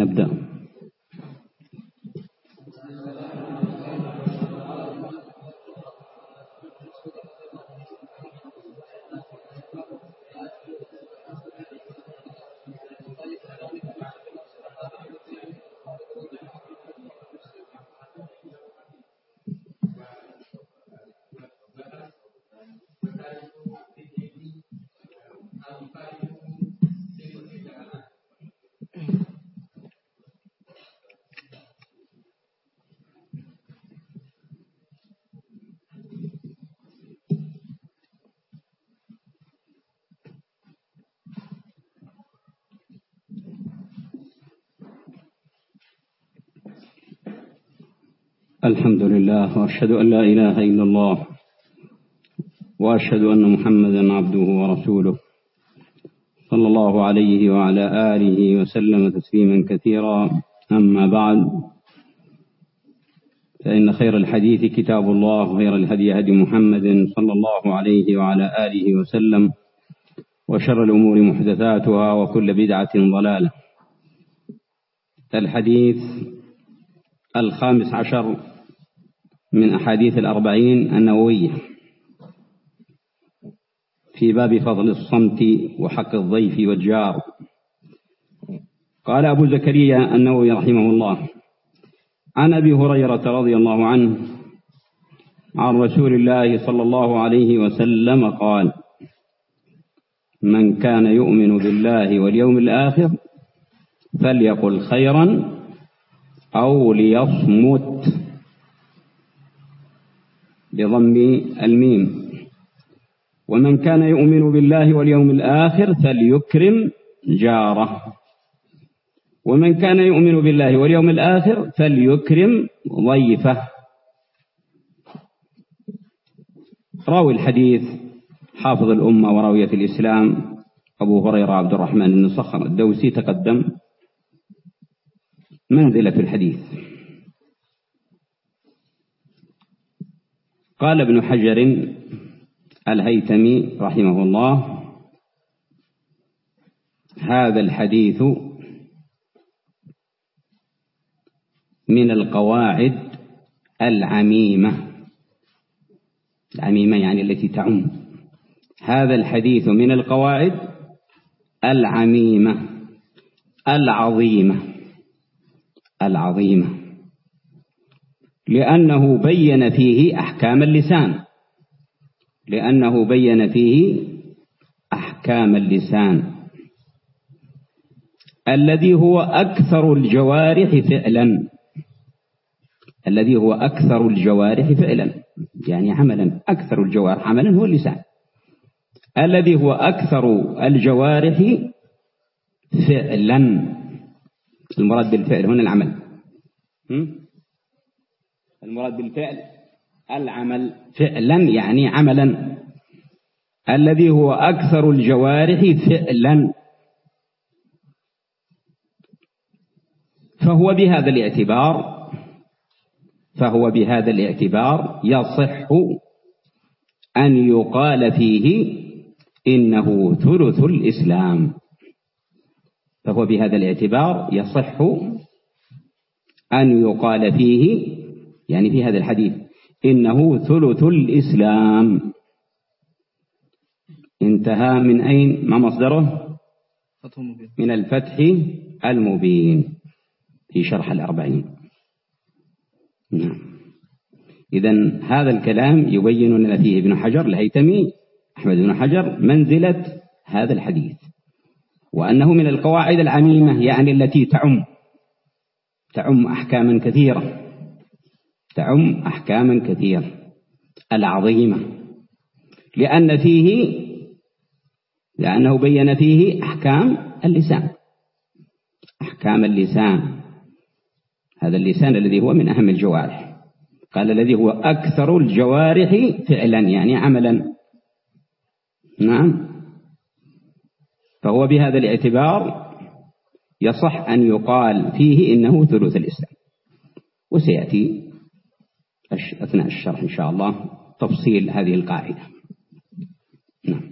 نبدأ. الحمد لله وأشهد أن لا إله إلا الله وأشهد أن محمدا عبده ورسوله. صلى الله عليه وعلى آله وسلم تسليما كثيرا. أما بعد فإن خير الحديث كتاب الله وخير الهدي هدي محمد صلى الله عليه وعلى آله وسلم وشر الأمور محدثاتها وكل بدعة ضلالة. الحديث الخامس عشر. من أحاديث الأربعين النووية في باب فضل الصمت وحق الضيف والجار. قال أبو زكريا النووي رحمه الله عن أبي هريرة رضي الله عنه عن رسول الله صلى الله عليه وسلم قال من كان يؤمن بالله واليوم الآخر فليقل خيرا أو ليصمت بضم الميم. ومن كان يؤمن بالله واليوم الآخر فليكرم جاره. ومن كان يؤمن بالله واليوم الآخر فليكرم ضيفه. راوي الحديث حافظ الأمة وراوية الإسلام أبو هريرة عبد الرحمن بن صخر الدوسي تقدم منزلة الحديث. قال ابن حجر الهيتمي رحمه الله هذا الحديث من القواعد العميمة. العميمة يعني التي تعم. هذا الحديث من القواعد العميمة العظيمة العظيمة. لأنه بين فيه أحكام اللسان. لأنه بين فيه أحكام اللسان. الذي هو أكثر الجوارح فعلا. الذي هو أكثر الجوارح فعلا. يعني عملا أكثر الجوارح عملا هو اللسان. الذي هو أكثر الجوارح فعلا. المراد بالفعل هنا العمل. المراد بالفعل العمل فعلا يعني عملا. الذي هو أكثر الجوارح فعلا. فهو بهذا الاعتبار فهو بهذا الاعتبار يصح أن يقال فيه إنه ثلث الإسلام. فهو بهذا الاعتبار يصح أن يقال فيه يعني في هذا الحديث إنه ثلث الإسلام. انتهى من أين؟ ما مصدره؟ من الفتح المبين في شرح الأربعين. نعم. إذا هذا الكلام يبين لنا فيه ابن حجر الهيتمي أحمد بن حجر منزلة هذا الحديث. وأنه من القواعد العميمة يعني التي تعم تعم أحكاما كثيرة. تعم أحكاما كثيرة العظيمة لأن فيه لأنه بين فيه أحكام اللسان أحكام اللسان. هذا اللسان الذي هو من أهم الجوارح. قال الذي هو أكثر الجوارح فعلا يعني عملا. نعم. فهو بهذا الاعتبار يصح أن يقال فيه إنه ثلث الإسلام. وسيأتي أثناء الشرح إن شاء الله تفصيل هذه القاعدة نعم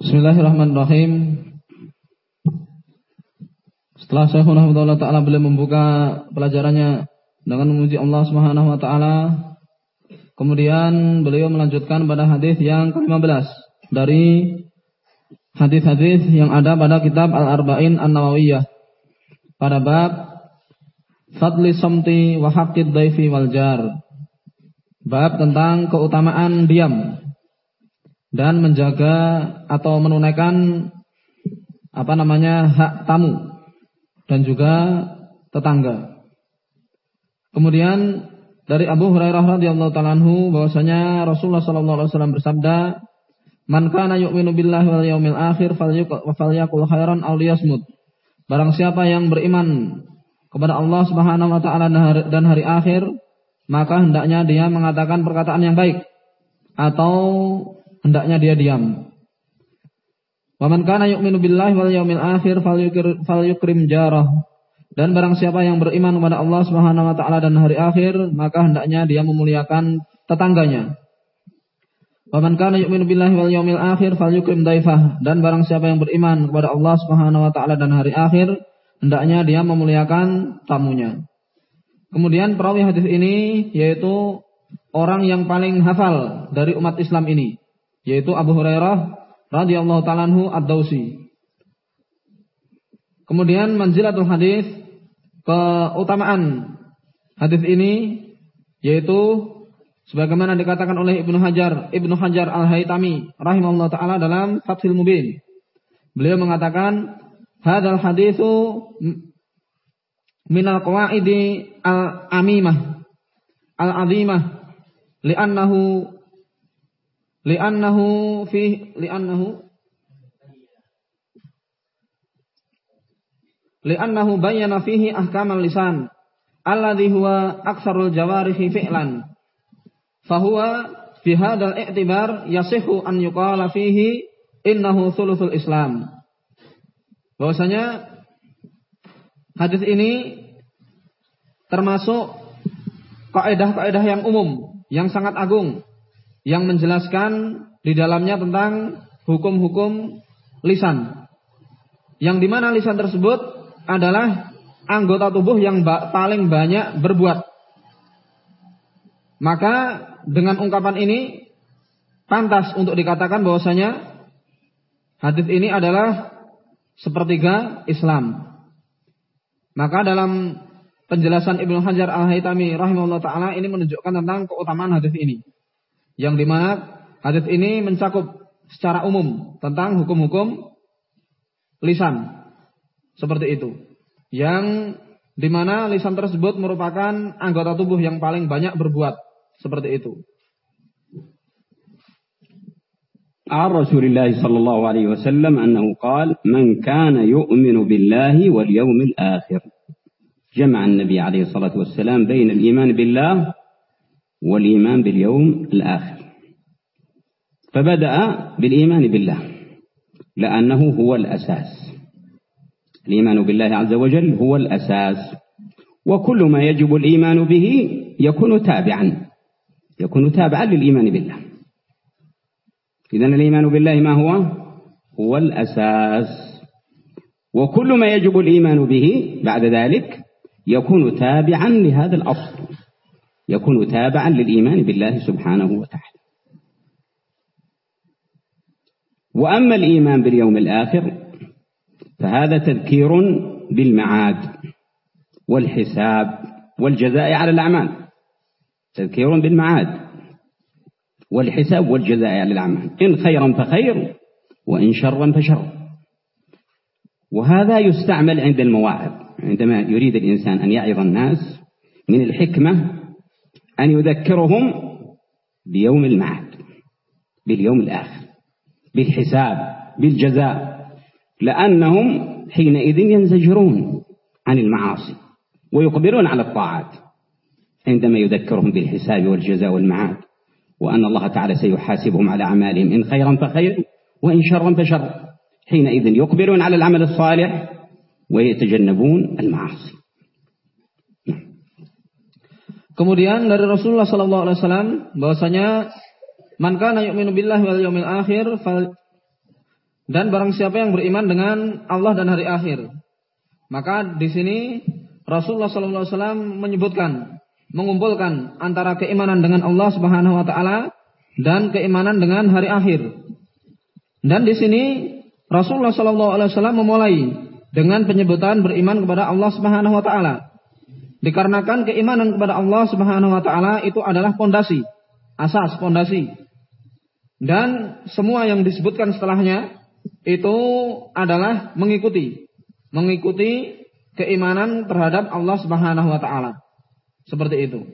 بسم الله الرحمن الرحيم Setelah Syekhuna Allah Ta'ala beliau membuka pelajarannya dengan memuji Allah Subhanahu Wa Ta'ala. Kemudian beliau melanjutkan pada hadis yang ke-15 dari hadis-hadis yang ada pada kitab Al-Arba'in An-Nawawiyah pada bab Fadli Somti wa Haqqid Daifi wal Jar. Bab tentang keutamaan diam dan menjaga atau menunaikan apa namanya hak tamu dan juga tetangga. Kemudian dari Abu Hurairah radhiyallahu taala anhu bahwasanya Rasulullah sallallahu alaihi wasallam bersabda, "Man kana yu'minu billahi wal yaumil akhir falyaqul khairan aw liyasmut." Barang siapa yang beriman kepada Allah Subhanahu wa taala dan hari akhir, maka hendaknya dia mengatakan perkataan yang baik atau hendaknya dia diam. Waman kana yu'minu billahi wal yaumil akhir falyukrim jarah. Dan barang siapa yang beriman kepada Allah Subhanahu wa taala dan hari akhir, maka hendaknya dia memuliakan tetangganya. Waman kana yu'minu billahi wal yaumil akhir falyukrim daifah. Dan barang siapa yang beriman kepada Allah Subhanahu wa taala dan hari akhir, hendaknya dia memuliakan tamunya. Kemudian perawi hadis ini yaitu orang yang paling hafal dari umat Islam ini, yaitu Abu Hurairah radhiyallahu taala anhu ad-Dausi. Kemudian manzilatul hadis keutamaan hadis ini yaitu sebagaimana dikatakan oleh Ibnu Hajar Ibnu Hajar Al-Haytami rahimahullah taala dalam Fathul Mubin. Beliau mengatakan hadal haditsu minal qawaidi al-amimah al-azimah li'annahu li'annahu fi li'annahu li'annahu bayyana fihi ahkamal lisan alladhi huwa aktsarul jawarihi fi'lan fahuwa fi hadzal i'tibar yasihu an yuqala fihi innahu thuluthul islam bahwasanya hadis ini termasuk kaidah-kaidah yang umum yang sangat agung yang menjelaskan di dalamnya tentang hukum-hukum lisan. Yang di mana lisan tersebut adalah anggota tubuh yang paling banyak berbuat. Maka dengan ungkapan ini pantas untuk dikatakan bahwasanya hadis ini adalah sepertiga Islam. Maka dalam penjelasan Ibnu Hajar Al-Haytami rahimahullah taala ini menunjukkan tentang keutamaan hadis ini yang di mana hadis ini mencakup secara umum tentang hukum-hukum lisan seperti itu yang di mana lisan tersebut merupakan anggota tubuh yang paling banyak berbuat seperti itu. عن رسول الله صلى الله عليه وسلم أنه قال من كان يؤمن بالله واليوم الآخر. جمع النبي عليه الصلاة والسلام بين الإيمان بالله والإيمان باليوم الآخر. فبدأ بالإيمان بالله لأنه هو الأساس. الإيمان بالله عز وجل هو الأساس وكل ما يجب الإيمان به يكون تابعا يكون تابعا للإيمان بالله. إذا الإيمان بالله ما هو؟ هو الأساس. وكل ما يجب الإيمان به بعد ذلك يكون تابعا لهذا الأصل. يكون تابعا للإيمان بالله سبحانه وتعالى. وأما الإيمان باليوم الآخر فهذا تذكير بالمعاد والحساب والجزاء على الأعمال. تذكير بالمعاد. والحساب والجزاء على الأعمال إن خيرا فخير وإن شرا فشر. وهذا يستعمل عند المواعظ. عندما يريد الإنسان أن يعظ الناس من الحكمة أن يذكرهم بيوم المعاد باليوم الآخر بالحساب بالجزاء لأنهم حينئذ ينزجرون عن المعاصي ويقبلون على الطاعات عندما يذكرهم بالحساب والجزاء والمعاد. وأن الله تعالى سيحاسبهم على أعمالهم إن خيرا فخير وإن شرا فشر حينئذ يقبلون على العمل الصالح ويتجنبون المعاصي Kemudian dari Rasulullah sallallahu alaihi wasallam bahwasanya Man kana yu'minu billahi wal yawmil akhir fal dan barang siapa yang beriman dengan Allah dan hari akhir Maka di sini Rasulullah SAW menyebutkan, mengumpulkan antara keimanan dengan Allah Subhanahu Wa Taala dan keimanan dengan hari akhir. Dan di sini Rasulullah SAW memulai dengan penyebutan beriman kepada Allah Subhanahu Wa Taala. Dikarenakan keimanan kepada Allah Subhanahu Wa Taala itu adalah pondasi, asas pondasi. Dan semua yang disebutkan setelahnya itu adalah mengikuti, mengikuti keimanan terhadap Allah Subhanahu wa taala. Seperti itu.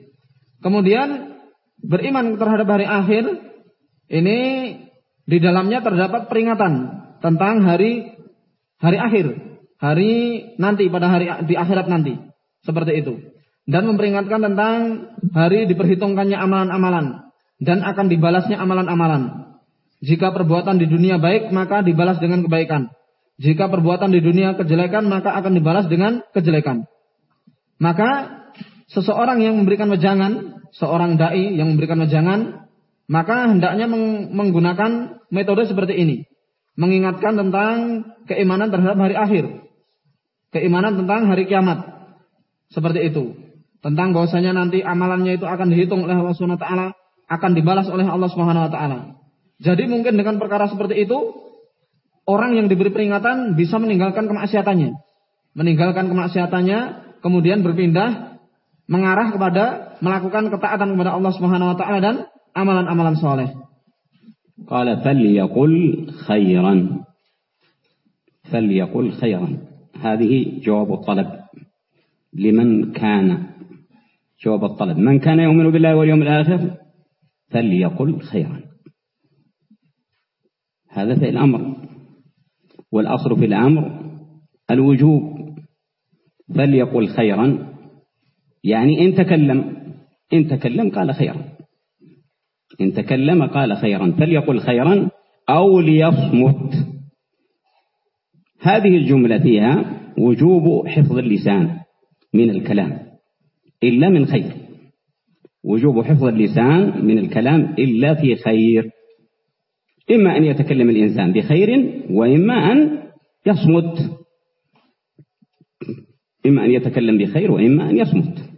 Kemudian beriman terhadap hari akhir ini di dalamnya terdapat peringatan tentang hari hari akhir, hari nanti pada hari di akhirat nanti. Seperti itu. Dan memperingatkan tentang hari diperhitungkannya amalan-amalan dan akan dibalasnya amalan-amalan. Jika perbuatan di dunia baik maka dibalas dengan kebaikan. Jika perbuatan di dunia kejelekan maka akan dibalas dengan kejelekan. Maka seseorang yang memberikan wejangan, seorang dai yang memberikan wejangan, maka hendaknya menggunakan metode seperti ini. Mengingatkan tentang keimanan terhadap hari akhir. Keimanan tentang hari kiamat. Seperti itu. Tentang bahwasanya nanti amalannya itu akan dihitung oleh Allah Subhanahu wa taala, akan dibalas oleh Allah Subhanahu wa taala. Jadi mungkin dengan perkara seperti itu orang yang diberi peringatan bisa meninggalkan kemaksiatannya. Meninggalkan kemaksiatannya, kemudian berpindah mengarah kepada melakukan ketaatan kepada Allah Subhanahu wa taala dan amalan-amalan soleh. قال فليقل خيرا فليقل خيرا هذه جواب الطلب لمن كان جواب الطلب من كان يؤمن بالله واليوم الآخر فليقل خيرا هذا في الأمر والأصل في الأمر الوجوب فليقل خيرا يعني إن تكلم إن تكلم قال خيرا. إن تكلم قال خيرا فليقل خيرا أو ليصمت. هذه الجملة فيها وجوب حفظ اللسان من الكلام إلا من خير. وجوب حفظ اللسان من الكلام إلا في خير. إما أن يتكلم الإنسان بخير وإما أن يصمت. إما أن يتكلم بخير وإما أن يصمت.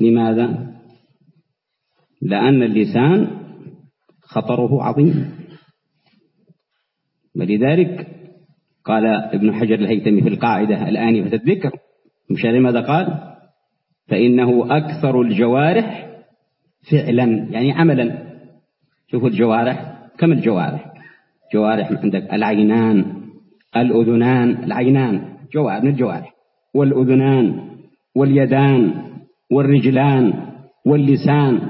لماذا؟ لأن اللسان خطره عظيم. ولذلك قال ابن حجر الهيثمي في القاعدة الآنفة الذكر مش ماذا قال؟ فإنه أكثر الجوارح فعلا يعني عملا. شوفوا الجوارح كم الجوارح؟ جوارح عندك العينان الأذنان العينان جوارح من الجوارح والأذنان واليدان والرجلان واللسان.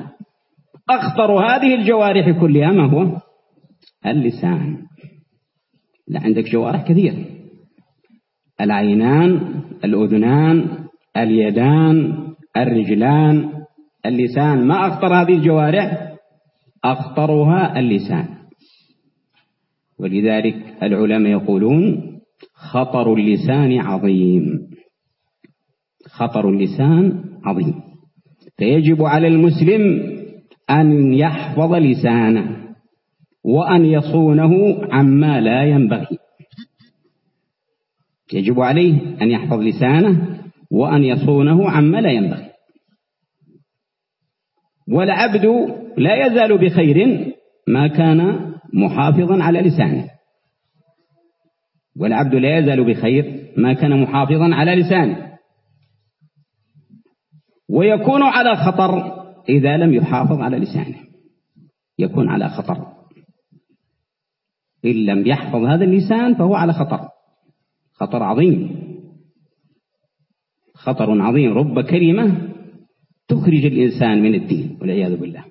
أخطر هذه الجوارح كلها ما هو؟ اللسان. لا عندك جوارح كثير. العينان الأذنان اليدان الرجلان اللسان. ما أخطر هذه الجوارح؟ أخطرها اللسان. ولذلك العلماء يقولون خطر اللسان عظيم. خطر اللسان عظيم. فيجب على المسلم أن يحفظ لسانه وأن يصونه عما لا ينبغي. يجب عليه أن يحفظ لسانه وأن يصونه عما لا ينبغي. والعبد لا يزال بخير ما كان محافظا على لسانه. والعبد لا يزال بخير ما كان محافظا على لسانه. ويكون على خطر إذا لم يحافظ على لسانه. يكون على خطر. إن لم يحفظ هذا اللسان فهو على خطر. خطر عظيم. خطر عظيم. رب كلمة تخرج الإنسان من الدين والعياذ بالله.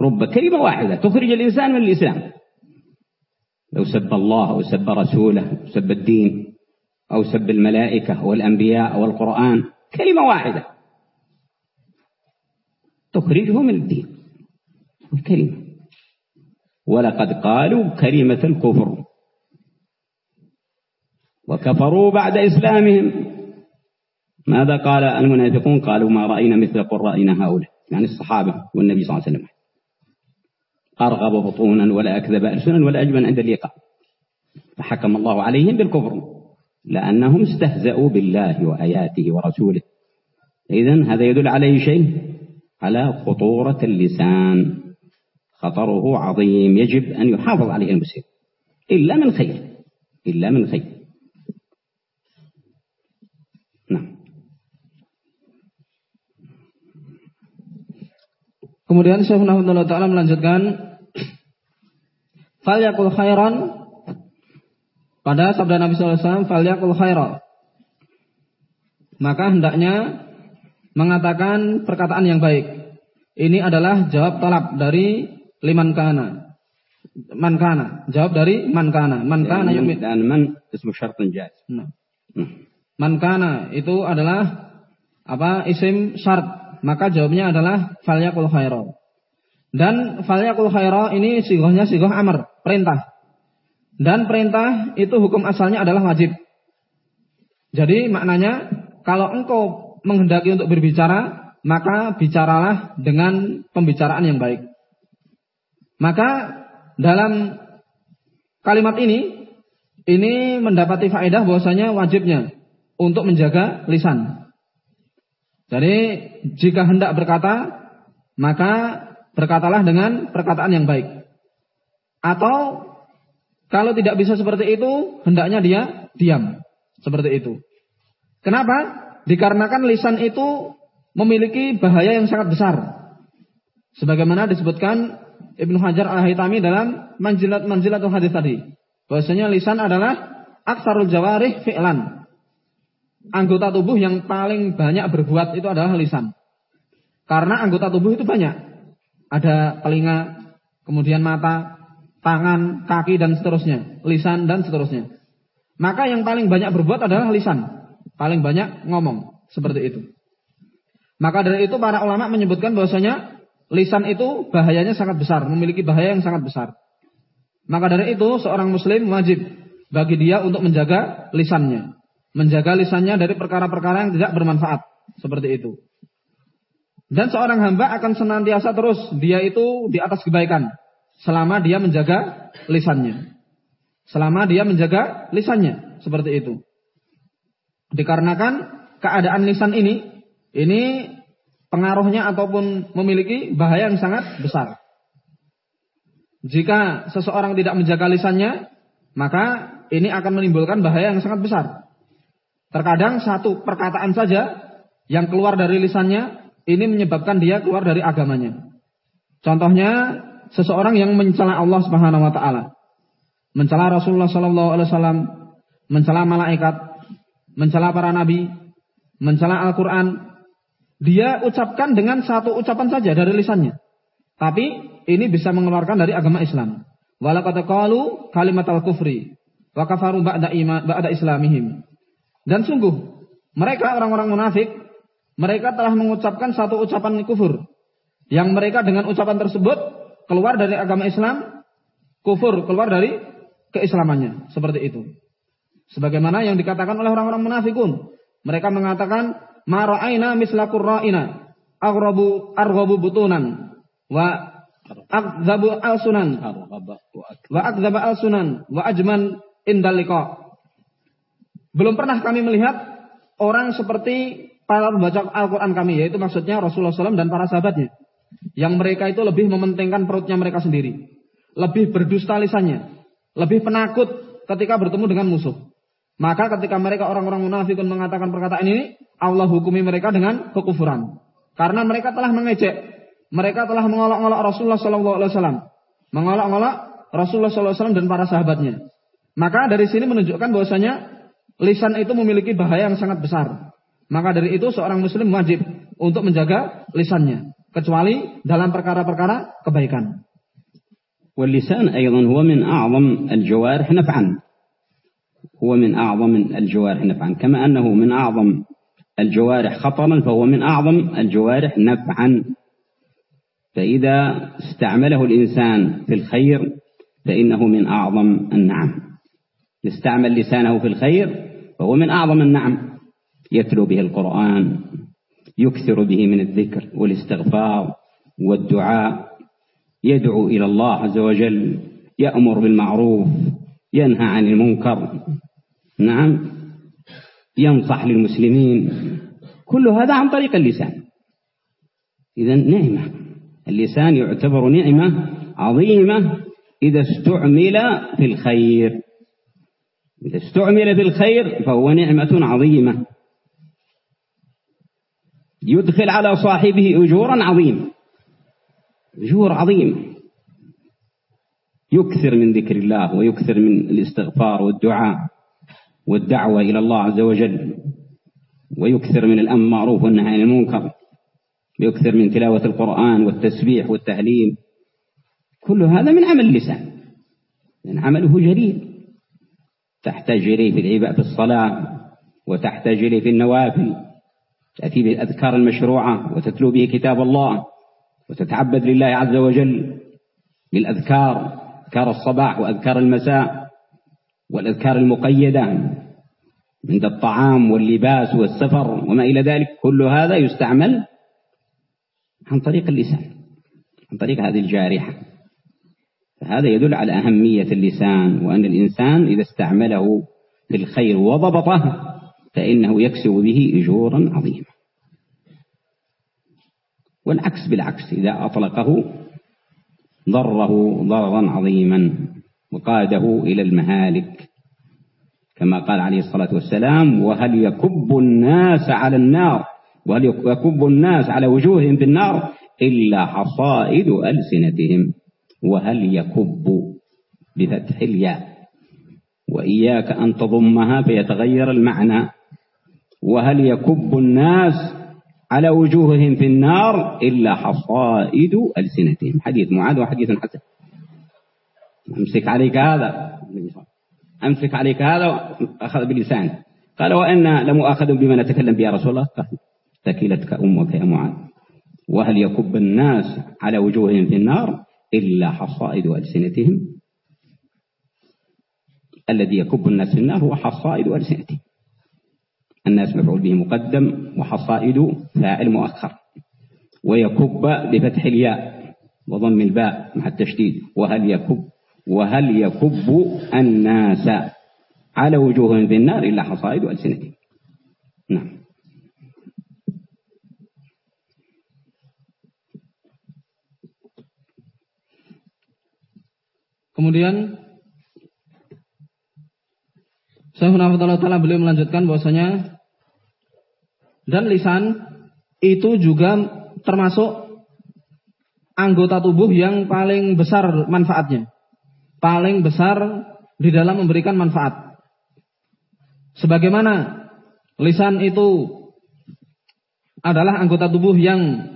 رب كلمة واحدة تخرج الإنسان من الإسلام. لو سب الله أو سب رسوله أو سب الدين أو سب الملائكة والأنبياء والقرآن كلمة واحدة. تخرجه من الدين. الكلمة ولقد قالوا كلمة الكفر. وكفروا بعد إسلامهم. ماذا قال المنافقون؟ قالوا ما رأينا مثل قرائنا هؤلاء يعني الصحابة والنبي صلى الله عليه وسلم. أرغب بطونا ولا أكذب ألسنا ولا أجبن عند اللقاء. فحكم الله عليهم بالكفر لأنهم استهزأوا بالله وآياته ورسوله. إذن هذا يدل على شيء؟ على خطورة اللسان خطره عظيم يجب أن يحافظ عليه المسلم إلا من خير إلا من خير نعم Kemudian Syekh Nahmudullah Ta'ala melanjutkan Fal yakul khairan Pada sabda Nabi SAW Fal yakul khairan Maka hendaknya Mengatakan perkataan yang baik Ini adalah jawab talab dari Liman kana Man kana Jawab dari man kana Man kana Dan man ismu syartun jaz nah. Hmm. Man kana itu adalah Apa isim syart maka jawabnya adalah falyakul khaira. Dan falyakul khaira ini sigohnya sigoh amr, perintah. Dan perintah itu hukum asalnya adalah wajib. Jadi maknanya kalau engkau menghendaki untuk berbicara, maka bicaralah dengan pembicaraan yang baik. Maka dalam kalimat ini ini mendapati faedah bahwasanya wajibnya untuk menjaga lisan. Jadi jika hendak berkata, maka berkatalah dengan perkataan yang baik. Atau kalau tidak bisa seperti itu, hendaknya dia diam. Seperti itu. Kenapa? Dikarenakan lisan itu memiliki bahaya yang sangat besar. Sebagaimana disebutkan Ibnu Hajar al-Haytami dalam manjilat manjilatul hadis tadi. Bahwasanya lisan adalah aksarul jawarih fi'lan anggota tubuh yang paling banyak berbuat itu adalah lisan. Karena anggota tubuh itu banyak. Ada telinga, kemudian mata, tangan, kaki dan seterusnya, lisan dan seterusnya. Maka yang paling banyak berbuat adalah lisan. Paling banyak ngomong seperti itu. Maka dari itu para ulama menyebutkan bahwasanya lisan itu bahayanya sangat besar, memiliki bahaya yang sangat besar. Maka dari itu seorang muslim wajib bagi dia untuk menjaga lisannya menjaga lisannya dari perkara-perkara yang tidak bermanfaat seperti itu. Dan seorang hamba akan senantiasa terus dia itu di atas kebaikan selama dia menjaga lisannya. Selama dia menjaga lisannya seperti itu. Dikarenakan keadaan lisan ini ini pengaruhnya ataupun memiliki bahaya yang sangat besar. Jika seseorang tidak menjaga lisannya, maka ini akan menimbulkan bahaya yang sangat besar. Terkadang satu perkataan saja yang keluar dari lisannya ini menyebabkan dia keluar dari agamanya. Contohnya seseorang yang mencela Allah Subhanahu wa taala, mencela Rasulullah sallallahu alaihi wasallam, mencela malaikat, mencela para nabi, mencela Al-Qur'an, dia ucapkan dengan satu ucapan saja dari lisannya. Tapi ini bisa mengeluarkan dari agama Islam. Walaqad qalu kalimatal kufri wa kafaru ba'da ba'da islamihim. Dan sungguh, mereka orang-orang munafik, mereka telah mengucapkan satu ucapan kufur. Yang mereka dengan ucapan tersebut keluar dari agama Islam, kufur, keluar dari keislamannya. Seperti itu. Sebagaimana yang dikatakan oleh orang-orang munafikun. Mereka mengatakan, Mara'aina mislakur ra'ina, aghrabu arghabu butunan, wa akzabu al-sunan, wa akzaba al-sunan, wa ajman indalika. Belum pernah kami melihat orang seperti para pembaca Al-Quran kami, yaitu maksudnya Rasulullah SAW dan para sahabatnya. Yang mereka itu lebih mementingkan perutnya mereka sendiri. Lebih berdusta lisannya. Lebih penakut ketika bertemu dengan musuh. Maka ketika mereka orang-orang munafikun mengatakan perkataan ini, Allah hukumi mereka dengan kekufuran. Karena mereka telah mengejek, mereka telah mengolok-olok Rasulullah SAW, mengolok-olok Rasulullah SAW dan para sahabatnya. Maka dari sini menunjukkan bahwasanya lisan itu memiliki bahaya yang sangat besar. Maka dari itu seorang muslim wajib untuk menjaga lisannya. Kecuali dalam perkara-perkara kebaikan. واللسان أيضا هو من أعظم الجوارح نفعا هو من أعظم الجوارح نفعا. كما أنه من أعظم الجوارح خطرا فهو من أعظم الجوارح نفعا. فإذا استعمله الإنسان في الخير فإنه من أعظم النعم. استعمل لسانه في الخير فهو من أعظم النعم. يتلو به القرآن يكثر به من الذكر والاستغفار والدعاء. يدعو إلى الله عز وجل يأمر بالمعروف ينهى عن المنكر. نعم ينصح للمسلمين. كل هذا عن طريق اللسان. إذا نعمة. اللسان يعتبر نعمة عظيمة إذا استعمل في الخير. إذا استعمل في الخير فهو نعمة عظيمة. يدخل على صاحبه أجورا عظيمة. أجور عظيم. يكثر من ذكر الله ويكثر من الاستغفار والدعاء. والدعوة إلى الله عز وجل ويكثر من الأمر معروف والنهي عن المنكر يكثر من تلاوة القرآن والتسبيح والتهليل كل هذا من عمل اللسان من عمله جليل. تحتاج إليه في العباء في الصلاة وتحتاج إليه في النوافل. تأتي بالأذكار المشروعة وتتلو به كتاب الله وتتعبد لله عز وجل. بالأذكار أذكار الصباح وأذكار المساء. والأذكار المقيدة عند الطعام واللباس والسفر وما إلى ذلك كل هذا يستعمل عن طريق اللسان عن طريق هذه الجارحة. فهذا يدل على أهمية اللسان وأن الإنسان إذا استعمله في الخير وضبطه فإنه يكسب به أجورا عظيمة. والعكس بالعكس إذا أطلقه ضره ضررا عظيما. وقاده إلى المهالك. كما قال عليه الصلاة والسلام وهل يكب الناس على النار؟ وهل يكب الناس على وجوههم في النار إلا حصائد ألسنتهم؟ وهل يكب بفتح الياء؟ وإياك أن تضمها فيتغير المعنى. وهل يكب الناس على وجوههم في النار إلا حصائد ألسنتهم؟ حديث معاذ وحديث حسن. أمسك عليك هذا. أمسك عليك هذا أخذ بلسان قال وإن لمؤاخذ بما نتكلم به يا رسول الله قال ثكلتك أمك يا معاذ. وهل يكب الناس على وجوههم في النار إلا حصائد ألسنتهم؟ الذي يكب الناس في النار هو حصائد ألسنتهم. الناس مفعول به مقدم وحصائد فاعل مؤخر. ويكب بفتح الياء وضم الباء مع التشديد. وهل يكب وهل يكب الناس على وجوههم في النار إلا حصائد ألسنتهم نعم Kemudian Syekhuna Ta'ala beliau melanjutkan bahwasanya dan lisan itu juga termasuk anggota tubuh yang paling besar manfaatnya. Paling besar di dalam memberikan manfaat. Sebagaimana lisan itu adalah anggota tubuh yang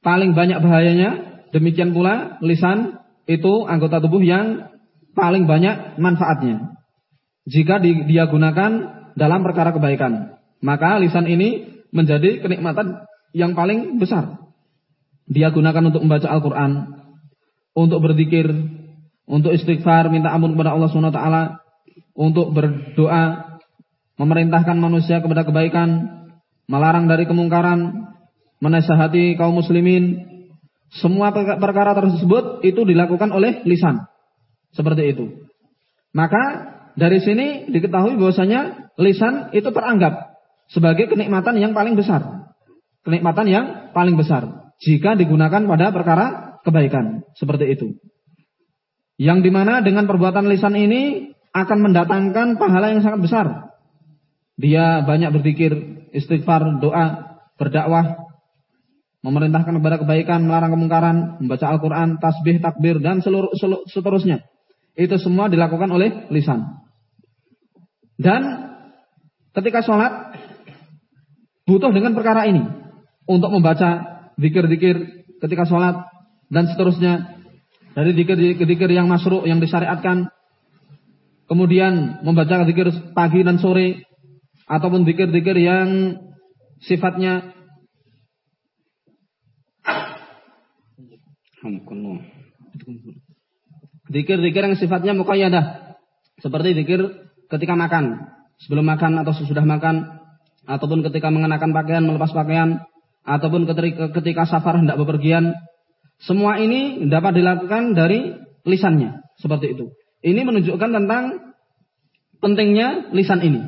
paling banyak bahayanya, demikian pula lisan itu anggota tubuh yang paling banyak manfaatnya jika dia gunakan dalam perkara kebaikan. Maka lisan ini menjadi kenikmatan yang paling besar. Dia gunakan untuk membaca Al-Quran, untuk berzikir, untuk istighfar, minta ampun kepada Allah SWT, untuk berdoa, memerintahkan manusia kepada kebaikan, melarang dari kemungkaran, menasihati kaum muslimin. Semua perkara tersebut itu dilakukan oleh lisan. Seperti itu. Maka dari sini diketahui bahwasanya lisan itu teranggap sebagai kenikmatan yang paling besar. Kenikmatan yang paling besar jika digunakan pada perkara kebaikan seperti itu. Yang di mana dengan perbuatan lisan ini akan mendatangkan pahala yang sangat besar. Dia banyak berpikir, istighfar, doa, berdakwah, memerintahkan kepada kebaikan, melarang kemungkaran, membaca Al-Quran, tasbih, takbir, dan seluruh, seluruh, seterusnya. Itu semua dilakukan oleh lisan. Dan ketika sholat butuh dengan perkara ini untuk membaca zikir-zikir ketika sholat dan seterusnya dari zikir-zikir yang masuk yang disyariatkan. Kemudian membaca zikir pagi dan sore. Ataupun zikir-zikir yang sifatnya. Zikir-zikir yang sifatnya muqayyadah. Seperti zikir ketika makan, sebelum makan atau sesudah makan, ataupun ketika mengenakan pakaian, melepas pakaian, ataupun ketika safar hendak bepergian, semua ini dapat dilakukan dari lisannya, seperti itu. Ini menunjukkan tentang pentingnya lisan ini.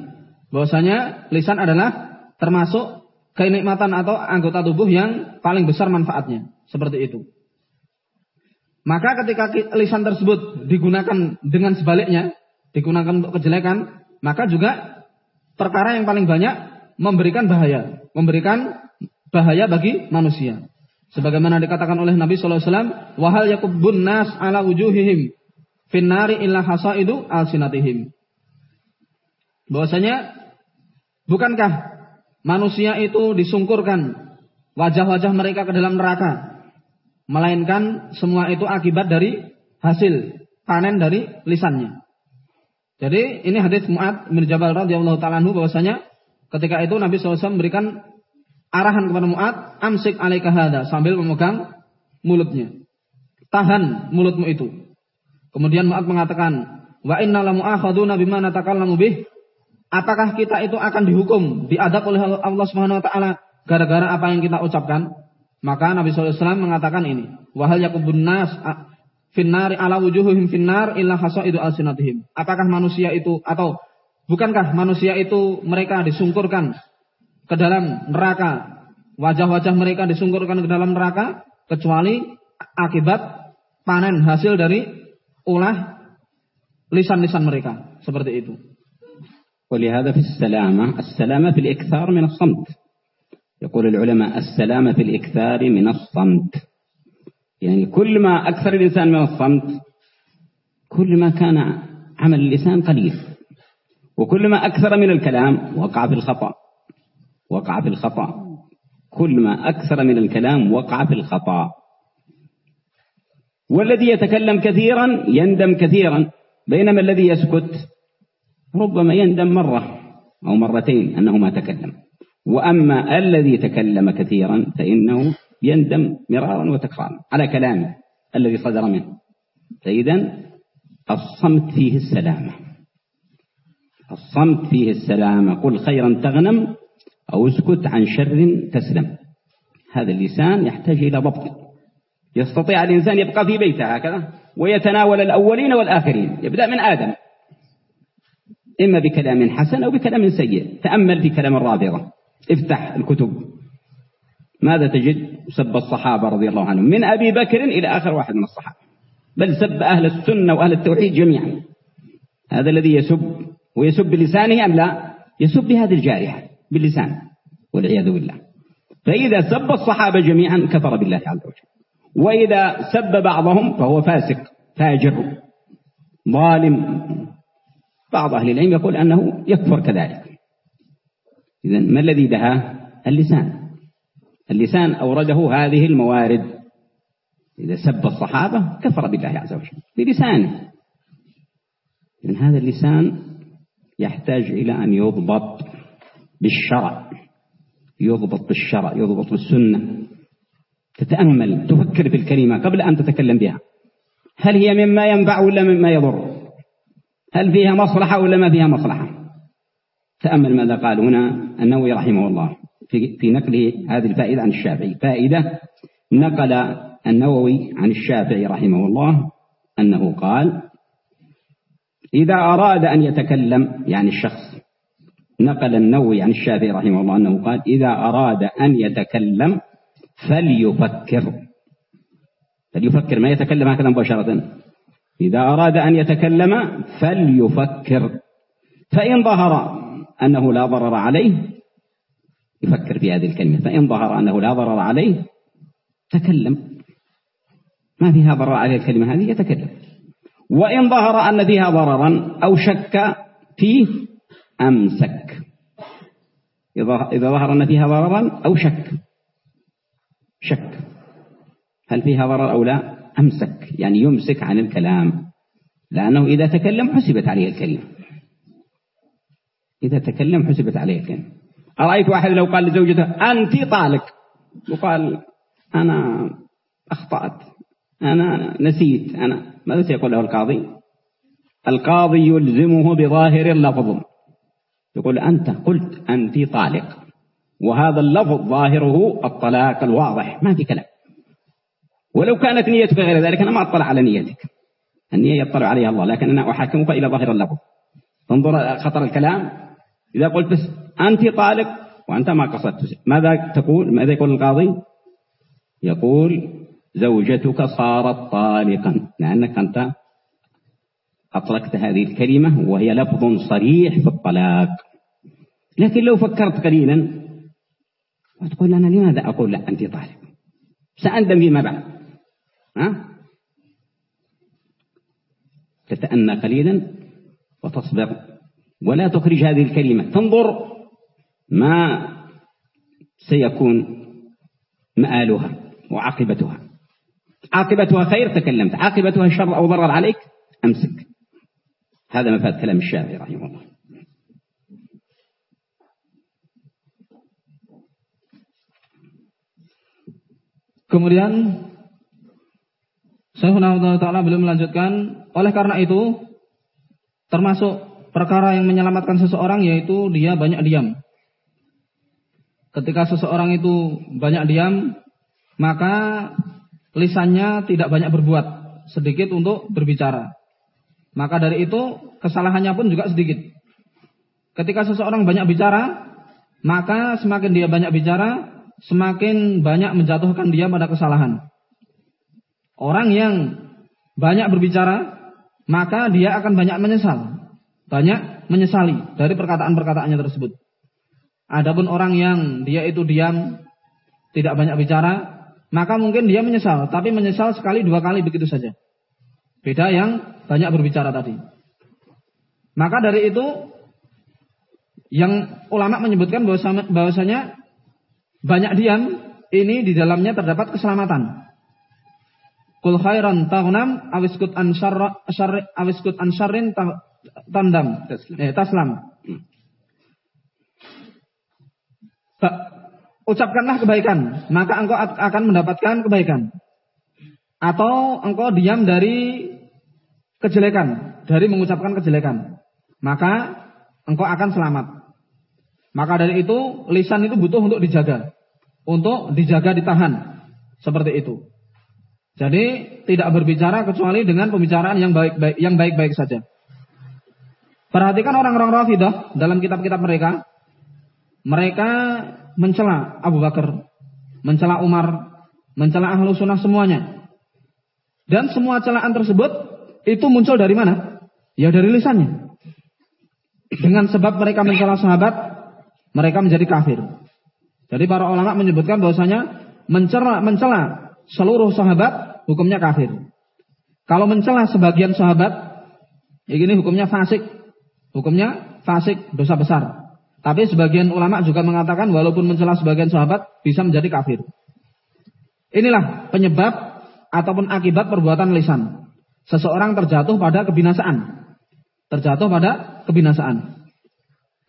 Bahwasanya lisan adalah termasuk kenikmatan atau anggota tubuh yang paling besar manfaatnya. Seperti itu. Maka ketika lisan tersebut digunakan dengan sebaliknya, digunakan untuk kejelekan, maka juga perkara yang paling banyak memberikan bahaya, memberikan bahaya bagi manusia. Sebagaimana dikatakan oleh Nabi SAW, wahal yakubun nas ala finnari illa hasaidu al-sinatihim. Bahwasanya bukankah manusia itu disungkurkan wajah-wajah mereka ke dalam neraka, melainkan semua itu akibat dari hasil panen dari lisannya. Jadi ini hadis Mu'ad bin Jabal radhiyallahu taala bahwasanya ketika itu Nabi SAW memberikan arahan kepada Mu'ad, amsik alaika hada sambil memegang mulutnya. Tahan mulutmu itu. Kemudian Mu'ad mengatakan, wa inna la mu'akhaduna bima natakallamu bih. Apakah kita itu akan dihukum, diadab oleh Allah Subhanahu wa taala gara-gara apa yang kita ucapkan? Maka Nabi SAW mengatakan ini, wahal yakubun nas finnari ala wujuhihim finnar illa hasaidu alsinatihim. Apakah manusia itu atau bukankah manusia itu mereka disungkurkan ke dalam neraka. Wajah-wajah mereka disungkurkan ke dalam neraka kecuali akibat panen hasil dari ulah lisan-lisan mereka seperti itu. ولهذا في السلامة السلامة في الإكثار من الصمت يقول العلماء السلامة في الإكثار من الصمت يعني كل ما أكثر الإنسان من الصمت كل ما كان عمل اللسان قليل وكل ما أكثر من الكلام وقع في الخطأ وقع في الخطأ. كل ما أكثر من الكلام وقع في الخطأ. والذي يتكلم كثيرا يندم كثيرا بينما الذي يسكت ربما يندم مرة أو مرتين أنه ما تكلم. وأما الذي تكلم كثيرا فإنه يندم مرارا وتكرارا على كلامه الذي صدر منه. فإذا الصمت فيه السلامة. الصمت فيه السلامة. قل خيرا تغنم أو اسكت عن شر تسلم. هذا اللسان يحتاج إلى ضبط. يستطيع الإنسان يبقى في بيته هكذا ويتناول الأولين والآخرين. يبدأ من آدم. إما بكلام حسن أو بكلام سيء. تأمل في كلام الرافضة افتح الكتب. ماذا تجد؟ سب الصحابة رضي الله عنهم. من أبي بكر إلى آخر واحد من الصحابة. بل سب أهل السنة وأهل التوحيد جميعا. هذا الذي يسب ويسب بلسانه أم لا؟ يسب بهذه الجارحة. باللسان والعياذ بالله. فإذا سب الصحابة جميعا كفر بالله عز وجل. وإذا سب بعضهم فهو فاسق فاجر ظالم. بعض أهل العلم يقول أنه يكفر كذلك. إذا ما الذي دهاه اللسان. اللسان أورده هذه الموارد. إذا سب الصحابة كفر بالله عز وجل بلسانه. إذن هذا اللسان يحتاج إلى أن يضبط. بالشرع. يضبط بالشرع يضبط بالسنة. تتأمل تفكر في الكلمة قبل أن تتكلم بها. هل هي مما ينفع ولا مما يضر؟ هل فيها مصلحة ولا ما فيها مصلحة؟ تأمل ماذا قال هنا النووي رحمه الله في, في نقله هذه الفائدة عن الشافعي. فائدة نقل النووي عن الشافعي رحمه الله أنه قال إذا أراد أن يتكلم يعني الشخص نقل النووي عن الشافعي رحمه الله أنه قال إذا أراد أن يتكلم فليفكر. فليفكر ما يتكلم هكذا مباشرة. إذا أراد أن يتكلم فليفكر. فإن ظهر أنه لا ضرر عليه يفكر في هذه الكلمة. فإن ظهر أنه لا ضرر عليه تكلم. ما فيها ضرر عليه الكلمة هذه يتكلم. وإن ظهر أن فيها ضررا أو شك فيه أمسك. إذا ظهر أن فيها ضررا أو شك. شك. هل فيها ضرر أو لا؟ أمسك. يعني يمسك عن الكلام. لأنه إذا تكلم حسبت عليه الكلمة. إذا تكلم حسبت عليه الكلمة. أرأيت واحد لو قال لزوجته أنت طالق. وقال أنا أخطأت. أنا نسيت. أنا ماذا سيقول له القاضي؟ القاضي يلزمه بظاهر اللفظ. يقول أنت قلت أنت طالق وهذا اللفظ ظاهره الطلاق الواضح ما في كلام. ولو كانت نيتك غير ذلك أنا ما أطلع على نيتك. النية يطلع عليها الله لكن أنا أحاكمك إلى ظاهر اللفظ. انظر خطر الكلام. إذا قلت بس أنت طالق وأنت ما قصدت. ماذا تقول؟ ماذا يقول القاضي؟ يقول زوجتك صارت طالقا لأنك أنت أطلقت هذه الكلمة وهي لفظ صريح في الطلاق. لكن لو فكرت قليلا وتقول أنا لماذا أقول لا أنت طالق سأندم فيما بعد. ها؟ تتأنى قليلا وتصبر. ولا تخرج هذه الكلمة. تنظر ما سيكون مآلها وعاقبتها. عاقبتها خير تكلمت. عاقبتها شر أو ضرر عليك أمسك. هذا مفاد كلام الشافعي رحمه الله Kemudian Syekhuna Ta'ala belum melanjutkan Oleh karena itu Termasuk perkara yang menyelamatkan seseorang Yaitu dia banyak diam Ketika seseorang itu banyak diam Maka Lisannya tidak banyak berbuat Sedikit untuk berbicara Maka dari itu kesalahannya pun juga sedikit Ketika seseorang banyak bicara Maka semakin dia banyak bicara semakin banyak menjatuhkan dia pada kesalahan. Orang yang banyak berbicara, maka dia akan banyak menyesal. Banyak menyesali dari perkataan-perkataannya tersebut. Adapun orang yang dia itu diam, tidak banyak bicara, maka mungkin dia menyesal. Tapi menyesal sekali dua kali begitu saja. Beda yang banyak berbicara tadi. Maka dari itu, yang ulama menyebutkan bahwasanya banyak diam ini di dalamnya terdapat keselamatan. Kul khairan taghnam awiskut an syarra awiskut an syarrin tandam. Eh, taslam. Ucapkanlah kebaikan, maka engkau akan mendapatkan kebaikan. Atau engkau diam dari kejelekan, dari mengucapkan kejelekan, maka engkau akan selamat. Maka dari itu lisan itu butuh untuk dijaga. Untuk dijaga ditahan. Seperti itu. Jadi tidak berbicara kecuali dengan pembicaraan yang baik-baik yang baik-baik saja. Perhatikan orang-orang Rafidah dalam kitab-kitab mereka. Mereka mencela Abu Bakar, mencela Umar, mencela Ahlu Sunnah semuanya. Dan semua celaan tersebut itu muncul dari mana? Ya dari lisannya. Dengan sebab mereka mencela sahabat, mereka menjadi kafir. Jadi para ulama menyebutkan bahwasanya mencela mencela seluruh sahabat hukumnya kafir. Kalau mencela sebagian sahabat, ya ini hukumnya fasik. Hukumnya fasik, dosa besar. Tapi sebagian ulama juga mengatakan walaupun mencela sebagian sahabat bisa menjadi kafir. Inilah penyebab ataupun akibat perbuatan lisan. Seseorang terjatuh pada kebinasaan. Terjatuh pada kebinasaan.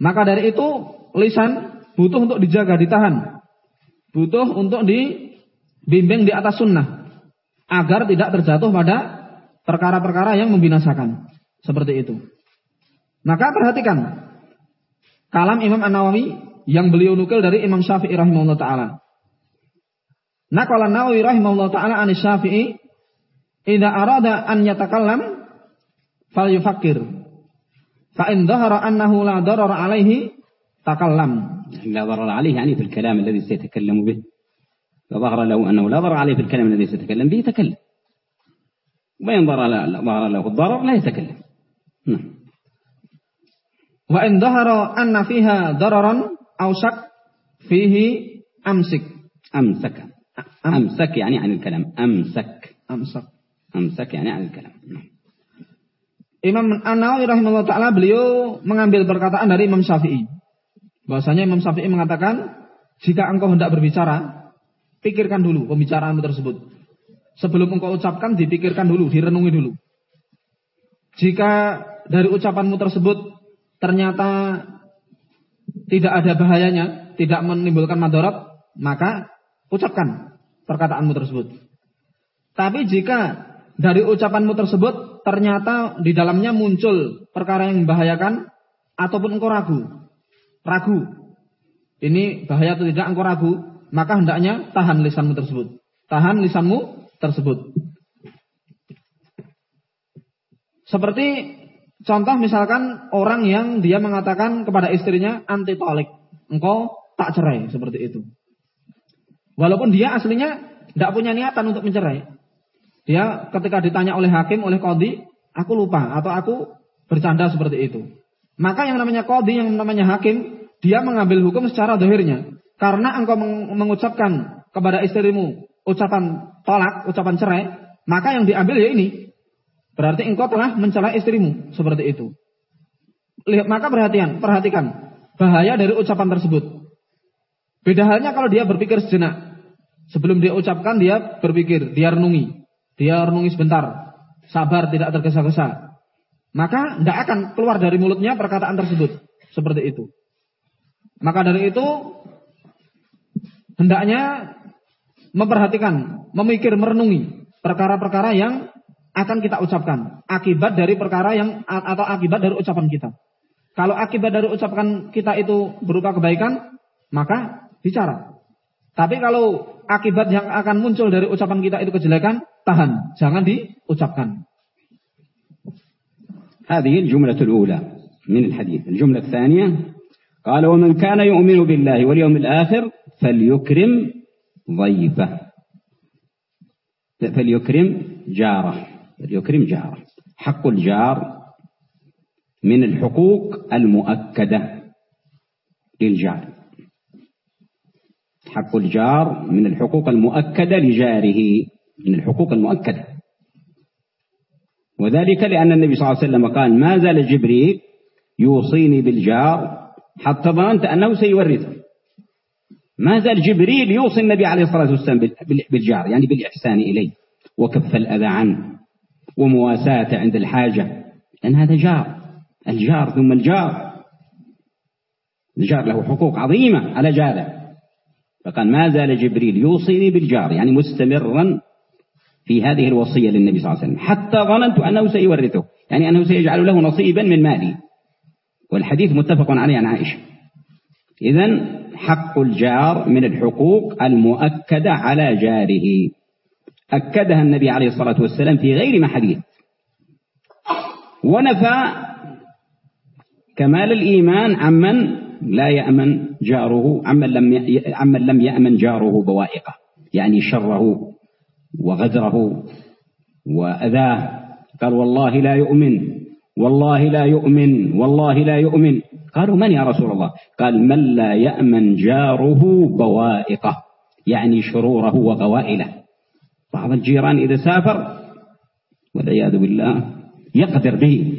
Maka dari itu lisan butuh untuk dijaga, ditahan. Butuh untuk dibimbing di atas sunnah. Agar tidak terjatuh pada perkara-perkara yang membinasakan. Seperti itu. Maka perhatikan. Kalam Imam An-Nawawi yang beliau nukil dari Imam Syafi'i rahimahullah ta'ala. Kalau Nawawi rahimahullah ta'ala anis Syafi'i. Ida arada an yatakallam fal yufakir. Fa in dhahara annahu la darar alaihi تكلم لا ضرر عليه يعني في الكلام الذي سيتكلم به فظهر له أنه لا ضرر عليه في الكلام الذي سيتكلم به يتكلم وإن ظهر له الضرر لا يتكلم نعم وإن ظهر أن فيها ضررا أو شك فيه أمسك أمسك أمسك يعني عن الكلام أمسك أمسك Amsak yani al kalam. Nah. Imam An-Nawawi rahimahullah taala beliau mengambil perkataan dari Imam Syafi'i. Bahwasanya Imam Syafi'i mengatakan, jika engkau hendak berbicara, pikirkan dulu pembicaraanmu tersebut. Sebelum engkau ucapkan, dipikirkan dulu, direnungi dulu. Jika dari ucapanmu tersebut ternyata tidak ada bahayanya, tidak menimbulkan madorot, maka ucapkan perkataanmu tersebut. Tapi jika dari ucapanmu tersebut ternyata di dalamnya muncul perkara yang membahayakan ataupun engkau ragu, ragu. Ini bahaya atau tidak engkau ragu, maka hendaknya tahan lisanmu tersebut. Tahan lisanmu tersebut. Seperti contoh misalkan orang yang dia mengatakan kepada istrinya anti tolik, engkau tak cerai seperti itu. Walaupun dia aslinya tidak punya niatan untuk mencerai. Dia ketika ditanya oleh hakim, oleh kodi, aku lupa atau aku bercanda seperti itu. Maka yang namanya kodi, yang namanya hakim, dia mengambil hukum secara dohirnya. Karena engkau mengucapkan kepada istrimu ucapan tolak, ucapan cerai, maka yang diambil ya ini. Berarti engkau telah mencela istrimu seperti itu. Lihat, maka perhatian, perhatikan bahaya dari ucapan tersebut. Beda halnya kalau dia berpikir sejenak. Sebelum dia ucapkan dia berpikir, dia renungi. Dia renungi sebentar. Sabar, tidak tergesa-gesa. Maka tidak akan keluar dari mulutnya perkataan tersebut. Seperti itu. Maka dari itu, hendaknya memperhatikan, memikir, merenungi perkara-perkara yang akan kita ucapkan. Akibat dari perkara yang atau akibat dari ucapan kita. Kalau akibat dari ucapan kita itu berupa kebaikan, maka bicara. Tapi kalau akibat yang akan muncul dari ucapan kita itu kejelekan, tahan, jangan diucapkan. هذه الجملة الأولى من الحديث. الجملة الثانية قال ومن كان يؤمن بالله واليوم الآخر فليكرم ضيفه. فليكرم جاره. فليكرم جاره. حق الجار من الحقوق المؤكدة للجار. حق الجار من الحقوق المؤكدة لجاره. من الحقوق المؤكدة. وذلك لأن النبي صلى الله عليه وسلم قال ما زال جبريل يوصيني بالجار حتى ظننت أنه سيورثه. ما زال جبريل يوصي النبي عليه الصلاة والسلام بالجار يعني بالإحسان إليه وكف الأذى عنه ومواساته عند الحاجة لأن هذا جار الجار ثم الجار. الجار له حقوق عظيمة على جاره فقال ما زال جبريل يوصيني بالجار يعني مستمرا في هذه الوصية للنبي صلى الله عليه وسلم. حتى ظننت أنه سيورثه. يعني أنه سيجعل له نصيبا من مالي. والحديث متفق عليه عن عائشة. إذا حق الجار من الحقوق المؤكدة على جاره. أكدها النبي عليه الصلاة والسلام في غير ما حديث ونفى كمال الإيمان عمن لا يأمن جاره عمن لم عمن لم يأمن جاره بوائقه. يعني شره وغدره وأذاه. قال والله لا يؤمن والله لا يؤمن والله لا يؤمن. قالوا من يا رسول الله؟ قال من لا يأمن جاره بوائقه يعني شروره وغوائله. بعض الجيران إذا سافر والعياذ بالله يقدر به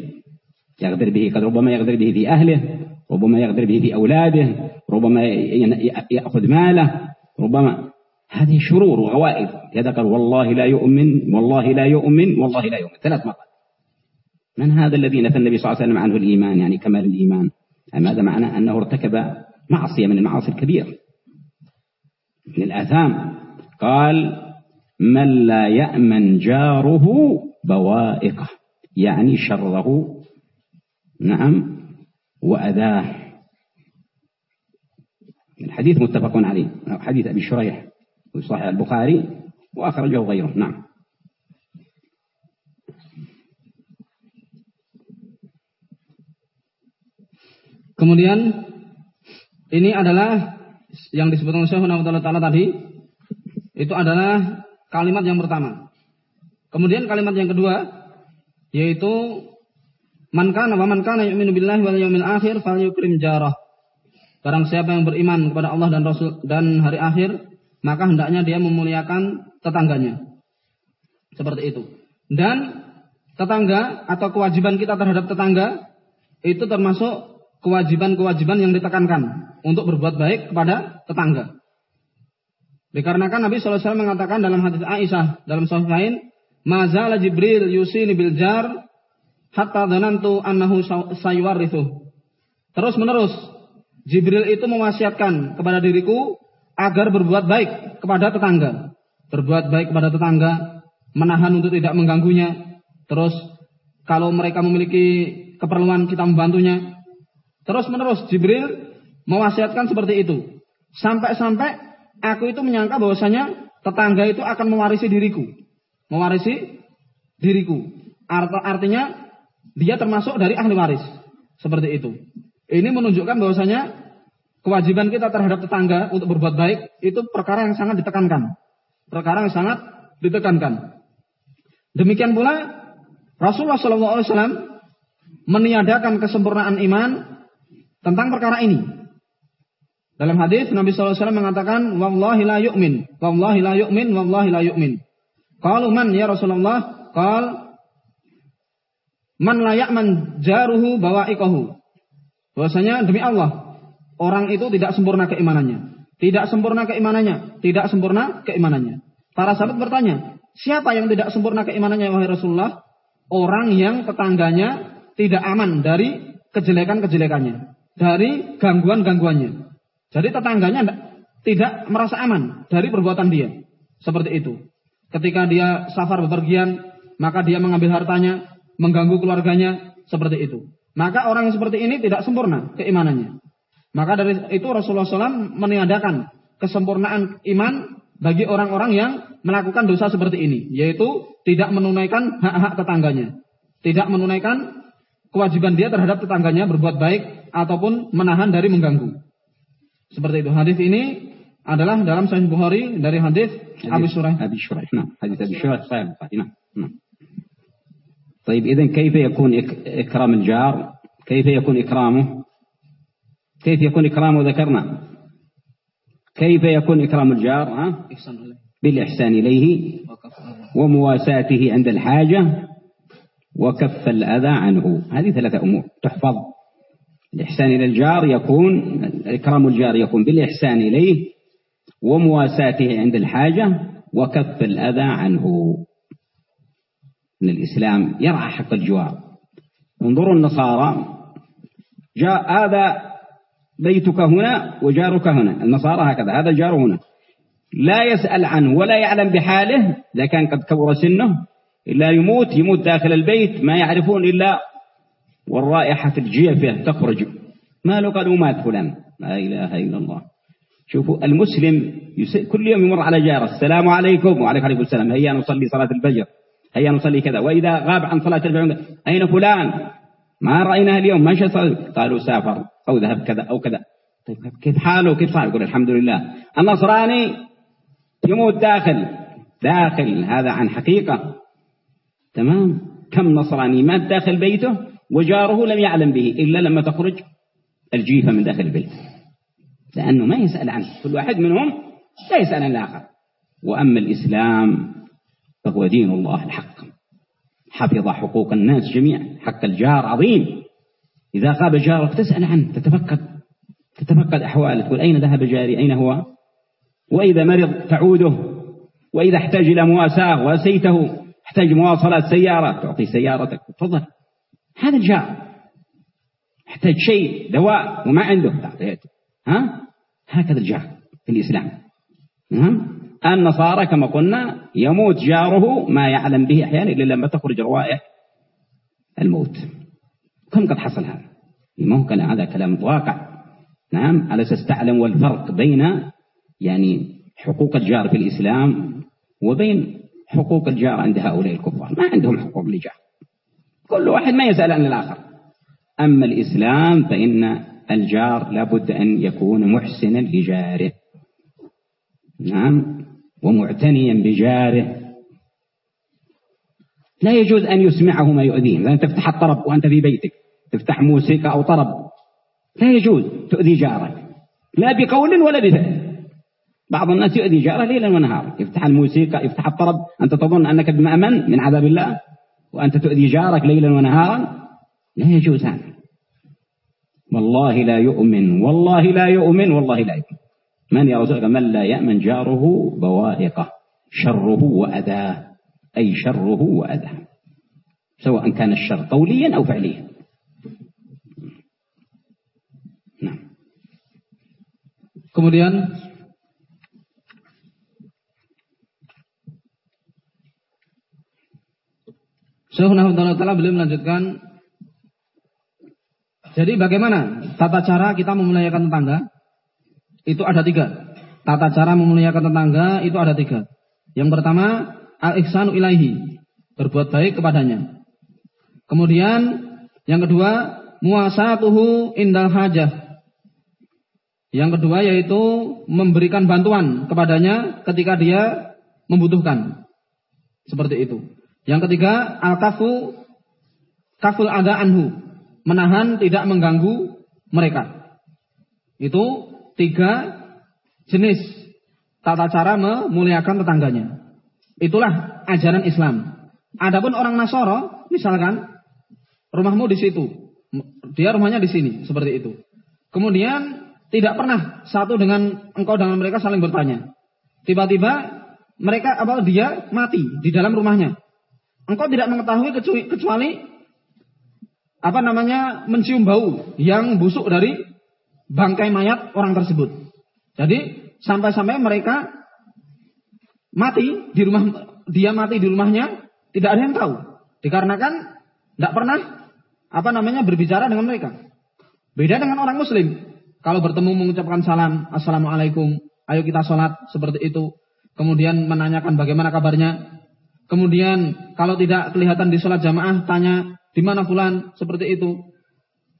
يغدر به. قد ربما يغدر به في أهله ربما يغدر به في أولاده ربما يأخذ ماله ربما هذه شرور وغوائل هذا قال والله لا يؤمن والله لا يؤمن والله لا يؤمن. ثلاث مرات. من هذا الذي نفى النبي صلى الله عليه وسلم عنه الإيمان؟ يعني كمال الإيمان. أم هذا معناه أنه ارتكب معصية من المعاصي الكبيرة. من الآثام. قال من لا يأمن جاره بوائقه. يعني شره. نعم. وأذاه. الحديث متفق عليه. حديث أبي شريح. صحيح البخاري وأخرجه غيره نعم Kemudian ini adalah yang disebutkan Syekh Muhammad Taala tadi itu adalah kalimat yang pertama. Kemudian kalimat yang kedua yaitu Man kana wa man kana yu'minu billahi wal yawmil akhir falyukrim jarah. Barang siapa yang beriman kepada Allah dan Rasul dan hari akhir, maka hendaknya dia memuliakan tetangganya. Seperti itu. Dan tetangga atau kewajiban kita terhadap tetangga itu termasuk kewajiban-kewajiban yang ditekankan untuk berbuat baik kepada tetangga. Dikarenakan Nabi SAW mengatakan dalam hadis Aisyah dalam Sahih lain, "Mazala Jibril yusini bil jar hatta dhanantu annahu sayuwarithu. Terus menerus Jibril itu mewasiatkan kepada diriku agar berbuat baik kepada tetangga. Berbuat baik kepada tetangga, menahan untuk tidak mengganggunya. Terus kalau mereka memiliki keperluan kita membantunya. Terus menerus Jibril mewasiatkan seperti itu. Sampai-sampai aku itu menyangka bahwasanya tetangga itu akan mewarisi diriku. Mewarisi diriku. Artinya dia termasuk dari ahli waris. Seperti itu. Ini menunjukkan bahwasanya kewajiban kita terhadap tetangga untuk berbuat baik itu perkara yang sangat ditekankan. Perkara yang sangat ditekankan. Demikian pula Rasulullah SAW meniadakan kesempurnaan iman tentang perkara ini. Dalam hadis Nabi SAW mengatakan, Wallahi la yu'min, Wallahi la yu'min, Wallahi la yu'min. Kalau man ya Rasulullah, Kal man layak man jaruhu ikohu. Bahwasanya demi Allah, orang itu tidak sempurna keimanannya. Tidak sempurna keimanannya. Tidak sempurna keimanannya. Para sahabat bertanya, siapa yang tidak sempurna keimanannya wahai Rasulullah? Orang yang tetangganya tidak aman dari kejelekan-kejelekannya. Dari gangguan-gangguannya. Jadi tetangganya tidak merasa aman dari perbuatan dia. Seperti itu. Ketika dia safar bepergian, maka dia mengambil hartanya, mengganggu keluarganya, seperti itu. Maka orang seperti ini tidak sempurna keimanannya. Maka dari itu Rasulullah SAW meniadakan kesempurnaan iman bagi orang-orang yang melakukan dosa seperti ini, yaitu tidak menunaikan hak-hak tetangganya, tidak menunaikan kewajiban dia terhadap tetangganya berbuat baik ataupun menahan dari mengganggu. Seperti itu. Hadis ini adalah dalam Sahih Bukhari dari hadis Abi Shuraih. Abi Shuraih. Nah, hadis Abi Shuraih sahih Bukhari. Nah. nah. طيب إذا كيف يكون إكرام الجار كيف يكون إكرامه كيف يكون إكرامه ذكرنا؟ كيف يكون إكرام الجار؟ ها؟ بالإحسان إليه ومواساته عند الحاجة وكف الأذى عنه. هذه ثلاثة أمور تحفظ. الإحسان إلى الجار يكون إكرام الجار يكون بالإحسان إليه ومواساته عند الحاجة وكف الأذى عنه. من الإسلام يرعى حق الجوار. انظروا النصارى جاء هذا بيتك هنا وجارك هنا. النصارى هكذا. هذا جار هنا. لا يسأل عنه ولا يعلم بحاله. إذا كان قد كبر سنه إلا يموت يموت داخل البيت ما يعرفون إلا والرائحة الجيفة تخرج. ما له قالوا مات فلان. لا إله إلا الله. شوفوا المسلم كل يوم يمر على جارة. السلام عليكم. وعليكم السلام. هيا نصلي صلاة الفجر. هيا نصلي كذا. وإذا غاب عن صلاة الفجر أين فلان؟ ما رأيناه اليوم ما صلي قالوا سافر. أو ذهب كذا أو كذا. طيب كيف حاله؟ كيف صار؟ يقول الحمد لله. النصراني يموت داخل. داخل. هذا عن حقيقة. تمام؟ كم نصراني مات داخل بيته وجاره لم يعلم به إلا لما تخرج الجيفة من داخل البيت. لأنه ما يسأل عنه. كل واحد منهم لا يسأل عن الآخر. وأما الإسلام فهو دين الله الحق. حفظ حقوق الناس جميعا. حق الجار عظيم. إذا غاب جارك تسأل عنه تتفقد. تتفقد أحواله تقول أين ذهب جاري؟ أين هو؟ وإذا مرض تعوده. وإذا احتاج إلى مواساة وأسيته. احتاج مواصلات سيارة. تعطي سيارتك. تفضل. هذا الجار. احتاج شيء دواء وما عنده. تعطيه ها؟ هكذا الجار في الإسلام. نعم؟ النصارى كما قلنا يموت جاره ما يعلم به أحيانا إلا لما تخرج روائح الموت. كم قد حصل هذا؟ ممكن هذا كلام واقع. نعم على أساس تعلم والفرق بين يعني حقوق الجار في الإسلام وبين حقوق الجار عند هؤلاء الكفار؟ ما عندهم حقوق لجار. كل واحد ما يسأل عن الآخر. أما الإسلام فإن الجار لابد أن يكون محسنا لجاره. نعم. ومعتنيا بجاره. لا يجوز أن يسمعه ما يؤذيه. لأن تفتح الطرب وأنت في بيتك. تفتح موسيقى أو طرب. لا يجوز تؤذي جارك لا بقول ولا بفعل. بعض الناس يؤذي جاره ليلا ونهارا. يفتح الموسيقى يفتح الطرب. أنت تظن أنك بمأمن من عذاب الله؟ وأنت تؤذي جارك ليلا ونهارا؟ لا يجوز هذا. والله لا يؤمن. والله لا يؤمن. والله لا يؤمن. من يا رسول من لا يأمن جاره بوائقه شره وأذاه أي شره وأذاه سواء كان الشر قوليا أو فعليا نعم Kemudian Syekh Nahmudullah Ta'ala beliau melanjutkan Jadi bagaimana tata cara kita memuliakan tetangga? Itu ada tiga. Tata cara memuliakan tetangga itu ada tiga. Yang pertama, al-ihsanu ilaihi. Berbuat baik kepadanya. Kemudian yang kedua, muasatuhu indal hajah. Yang kedua yaitu memberikan bantuan kepadanya ketika dia membutuhkan. Seperti itu. Yang ketiga, al-kafu kaful ada anhu. Menahan tidak mengganggu mereka. Itu tiga jenis tata cara memuliakan tetangganya. Itulah ajaran Islam. Adapun orang Nasoro, misalkan rumahmu di situ, dia rumahnya di sini, seperti itu. Kemudian tidak pernah satu dengan engkau dengan mereka saling bertanya. Tiba-tiba mereka apa dia mati di dalam rumahnya. Engkau tidak mengetahui kecuali apa namanya mencium bau yang busuk dari bangkai mayat orang tersebut. Jadi sampai-sampai mereka mati di rumah dia mati di rumahnya tidak ada yang tahu. Dikarenakan tidak pernah apa namanya berbicara dengan mereka. Beda dengan orang muslim. Kalau bertemu mengucapkan salam, assalamualaikum, ayo kita sholat seperti itu. Kemudian menanyakan bagaimana kabarnya. Kemudian kalau tidak kelihatan di sholat jamaah, tanya di mana bulan seperti itu.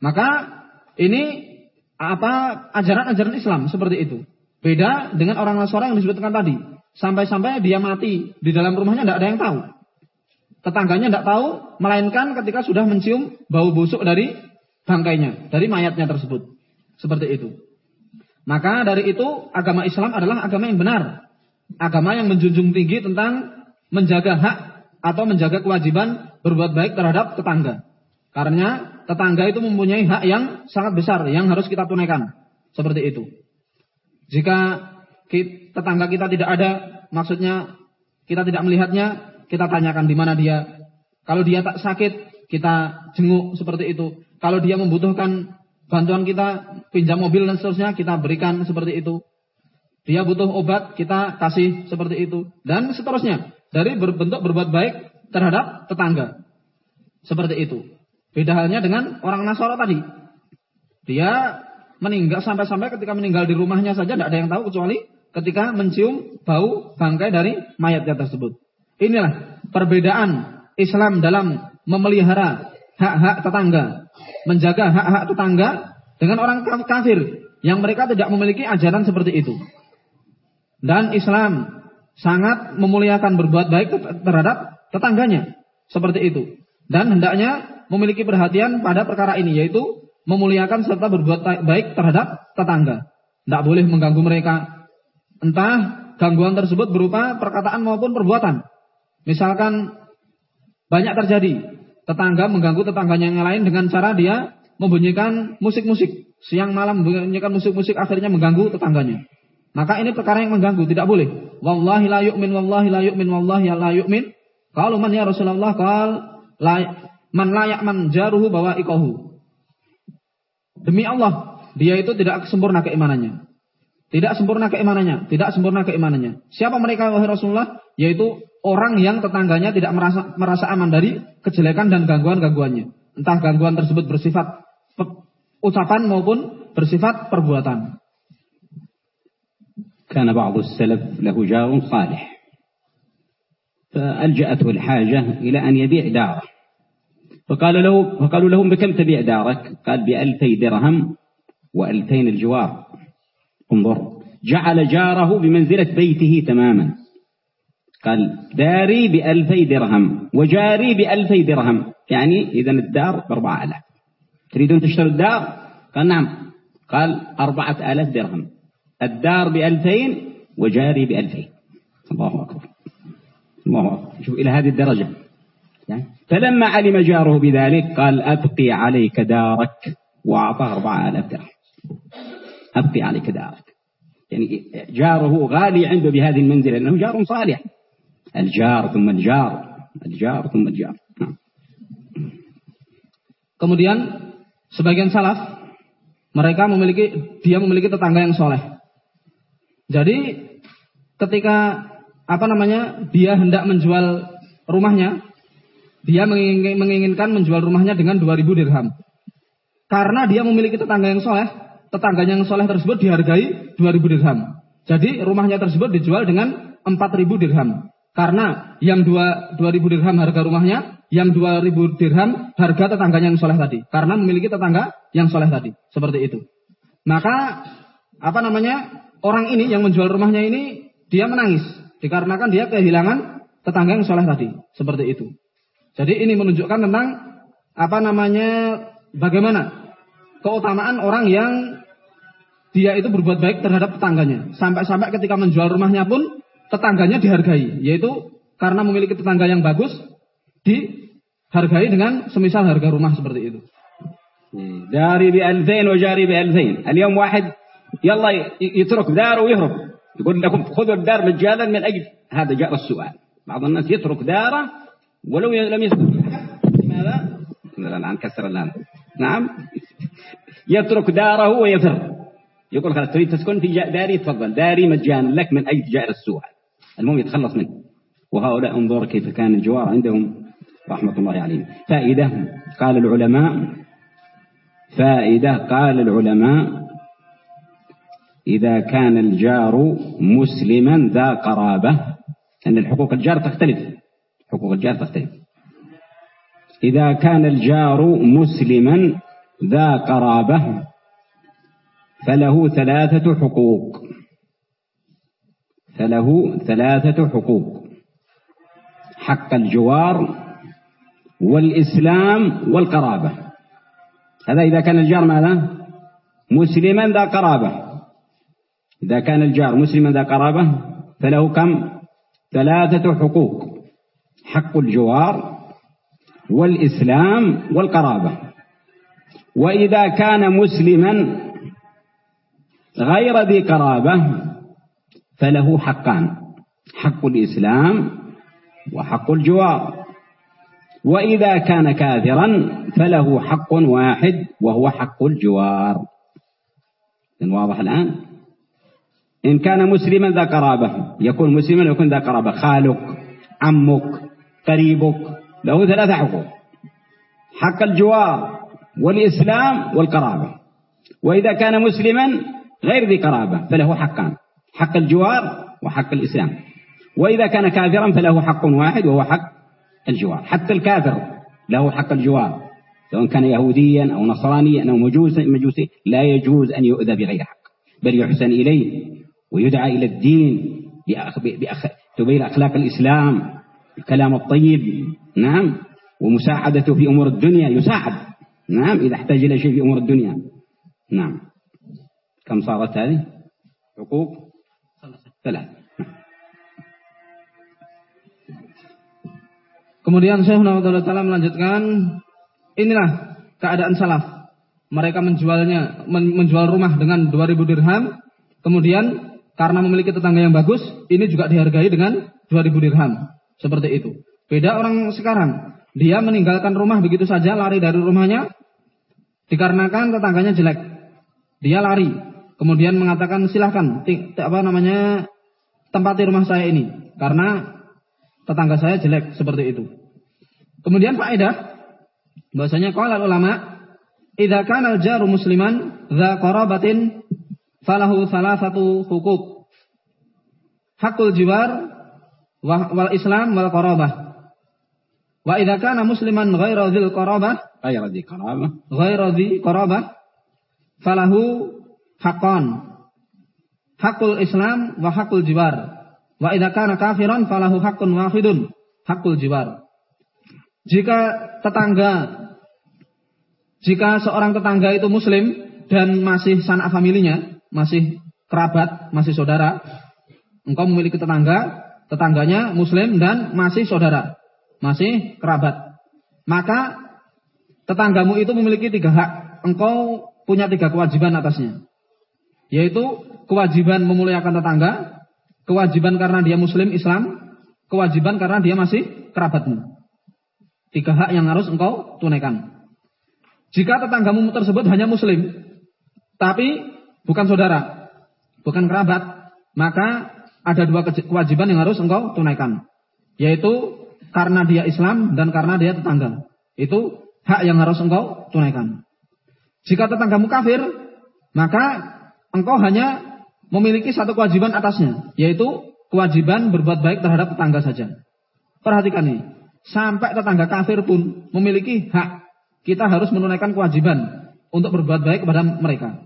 Maka ini apa ajaran-ajaran Islam seperti itu. Beda dengan orang Nasrani yang disebutkan tadi. Sampai-sampai dia mati di dalam rumahnya tidak ada yang tahu. Tetangganya tidak tahu, melainkan ketika sudah mencium bau busuk dari bangkainya, dari mayatnya tersebut. Seperti itu. Maka dari itu agama Islam adalah agama yang benar. Agama yang menjunjung tinggi tentang menjaga hak atau menjaga kewajiban berbuat baik terhadap tetangga. Karena tetangga itu mempunyai hak yang sangat besar yang harus kita tunaikan. Seperti itu. Jika tetangga kita tidak ada, maksudnya kita tidak melihatnya, kita tanyakan di mana dia. Kalau dia tak sakit, kita jenguk seperti itu. Kalau dia membutuhkan bantuan kita, pinjam mobil dan seterusnya, kita berikan seperti itu. Dia butuh obat, kita kasih seperti itu. Dan seterusnya. Dari berbentuk berbuat baik terhadap tetangga. Seperti itu. Beda halnya dengan orang Nasara tadi. Dia meninggal sampai-sampai ketika meninggal di rumahnya saja tidak ada yang tahu kecuali ketika mencium bau bangkai dari mayatnya tersebut. Inilah perbedaan Islam dalam memelihara hak-hak tetangga, menjaga hak-hak tetangga dengan orang kafir yang mereka tidak memiliki ajaran seperti itu. Dan Islam sangat memuliakan berbuat baik terhadap tetangganya seperti itu. Dan hendaknya memiliki perhatian pada perkara ini yaitu memuliakan serta berbuat baik terhadap tetangga. Tidak boleh mengganggu mereka. Entah gangguan tersebut berupa perkataan maupun perbuatan. Misalkan banyak terjadi tetangga mengganggu tetangganya yang lain dengan cara dia membunyikan musik-musik. Siang malam membunyikan musik-musik akhirnya mengganggu tetangganya. Maka ini perkara yang mengganggu, tidak boleh. Wallahi la yu'min, wallahi la yu'min, wallahi la yu'min. Kalau man ya Rasulullah, kal la, man layak man jaruhu bawa ikohu. Demi Allah, dia itu tidak sempurna keimanannya. Tidak sempurna keimanannya, tidak sempurna keimanannya. Siapa mereka wahai Rasulullah? Yaitu orang yang tetangganya tidak merasa merasa aman dari kejelekan dan gangguan-gangguannya. Entah gangguan tersebut bersifat ucapan maupun bersifat perbuatan. كان بعض السلف له جار صالح فألجأته الحاجة إلى أن يبيع داره فقال له فقالوا له بكم تبيع دارك؟ قال بألفي درهم وألفين الجوار. انظر. جعل جاره بمنزلة بيته تماما. قال داري بألفي درهم وجاري بألفي درهم. يعني إذا الدار بأربعة آلاف. تريدون تشتروا الدار؟ قال نعم. قال أربعة آلاف درهم. الدار بألفين وجاري بألفين. الله أكبر. الله أكبر. شوف إلى هذه الدرجة. فلما علم جاره بذلك قال أبقي عليك دارك وأعطاه أربعة آلاف درهم أبقي عليك دارك يعني جاره غالي عنده بهذه المنزلة لأنه جار صالح الجار ثم الجار الجار ثم الجار Kemudian sebagian salaf mereka memiliki dia memiliki tetangga yang soleh. Jadi ketika apa namanya dia hendak menjual rumahnya, dia menginginkan menjual rumahnya dengan 2000 dirham. Karena dia memiliki tetangga yang soleh, tetangganya yang soleh tersebut dihargai 2000 dirham. Jadi rumahnya tersebut dijual dengan 4000 dirham. Karena yang dua, 2000 dirham harga rumahnya, yang 2000 dirham harga tetangganya yang soleh tadi. Karena memiliki tetangga yang soleh tadi. Seperti itu. Maka apa namanya orang ini yang menjual rumahnya ini dia menangis dikarenakan dia kehilangan tetangga yang soleh tadi. Seperti itu. Jadi ini menunjukkan tentang apa namanya bagaimana keutamaan orang yang dia itu berbuat baik terhadap tetangganya. Sampai-sampai ketika menjual rumahnya pun tetangganya dihargai. Yaitu karena memiliki tetangga yang bagus, dihargai dengan semisal harga rumah seperti itu. داري بألفين وجاري بألفين اليوم واحد يلا يترك داره ويهرب يقول لكم خذوا الدار مجانا من أجل هذا جاء السؤال بعض الناس يترك داره ولو لم يسكن لماذا؟ الآن كسر الآن. نعم. يترك داره ويفر يقول خلاص تريد تسكن في داري؟ تفضل. داري مجانا لك من أي جائر السوء. المهم يتخلص منه. وهؤلاء انظر كيف كان الجوار عندهم. رحمة الله عليهم. فائدة قال العلماء. فائدة قال العلماء. إذا كان الجار مسلما ذا قرابة أن الحقوق الجار تختلف. حقوق الجار تختلف. إذا كان الجار مسلما ذا قرابة فله ثلاثة حقوق. فله ثلاثة حقوق. حق الجوار والإسلام والقرابة. هذا إذا كان الجار ماذا؟ مسلما ذا قرابة. إذا كان الجار مسلما ذا قرابة فله كم؟ ثلاثة حقوق. حق الجوار والإسلام والقرابة. وإذا كان مسلما غير ذي قرابة فله حقان حق الإسلام وحق الجوار. وإذا كان كافرا فله حق واحد وهو حق الجوار. واضح الآن؟ إن كان مسلما ذا قرابة يكون مسلما يكون ذا قرابة. خالك عمك قريبك. له ثلاثة حقوق. حق الجوار والإسلام والقرابة. وإذا كان مسلما غير ذي قرابة فله حقان. حق الجوار وحق الإسلام. وإذا كان كافرا فله حق واحد وهو حق الجوار. حتى الكافر له حق الجوار. سواء كان يهوديا أو نصرانيا أو مجوسي, مجوسي لا يجوز أن يؤذى بغير حق. بل يحسن إليه ويدعى إلى الدين تبين أخلاق الإسلام. الكلام الطيب نعم ومساعدته في أمور الدنيا يساعد نعم إذا احتاج إلى شيء في أمور الدنيا نعم كم صارت هذه حقوق ثلاث Kemudian Syekh Nawawi Taala melanjutkan, inilah keadaan salaf. Mereka menjualnya, menjual rumah dengan 2000 dirham, kemudian karena memiliki tetangga yang bagus, ini juga dihargai dengan 2000 dirham. Seperti itu. Beda orang sekarang. Dia meninggalkan rumah begitu saja, lari dari rumahnya, dikarenakan tetangganya jelek. Dia lari kemudian mengatakan silahkan apa namanya tempati rumah saya ini karena tetangga saya jelek seperti itu. Kemudian faedah bahasanya qala ulama idza kana al-jaru musliman dza qarabatin falahu satu hukuk hakul jiwar wal islam wal qarabah wa idza kana musliman ghaira dzil qarabah ghaira dzil qarabah ghaira dzil qarabah falahu hakon. Hakul Islam wa hakul jiwar. Wa idza kana kafiran falahu hakun wahidun, hakul jiwar. Jika tetangga jika seorang tetangga itu muslim dan masih sanak familinya, masih kerabat, masih saudara, engkau memiliki tetangga, tetangganya muslim dan masih saudara, masih kerabat. Maka tetanggamu itu memiliki tiga hak. Engkau punya tiga kewajiban atasnya. Yaitu kewajiban memuliakan tetangga, kewajiban karena dia muslim Islam, kewajiban karena dia masih kerabatmu. Tiga hak yang harus engkau tunaikan. Jika tetanggamu tersebut hanya muslim, tapi bukan saudara, bukan kerabat, maka ada dua kewajiban yang harus engkau tunaikan. Yaitu karena dia Islam dan karena dia tetangga. Itu hak yang harus engkau tunaikan. Jika tetanggamu kafir, maka engkau hanya memiliki satu kewajiban atasnya, yaitu kewajiban berbuat baik terhadap tetangga saja. Perhatikan ini. sampai tetangga kafir pun memiliki hak. Kita harus menunaikan kewajiban untuk berbuat baik kepada mereka.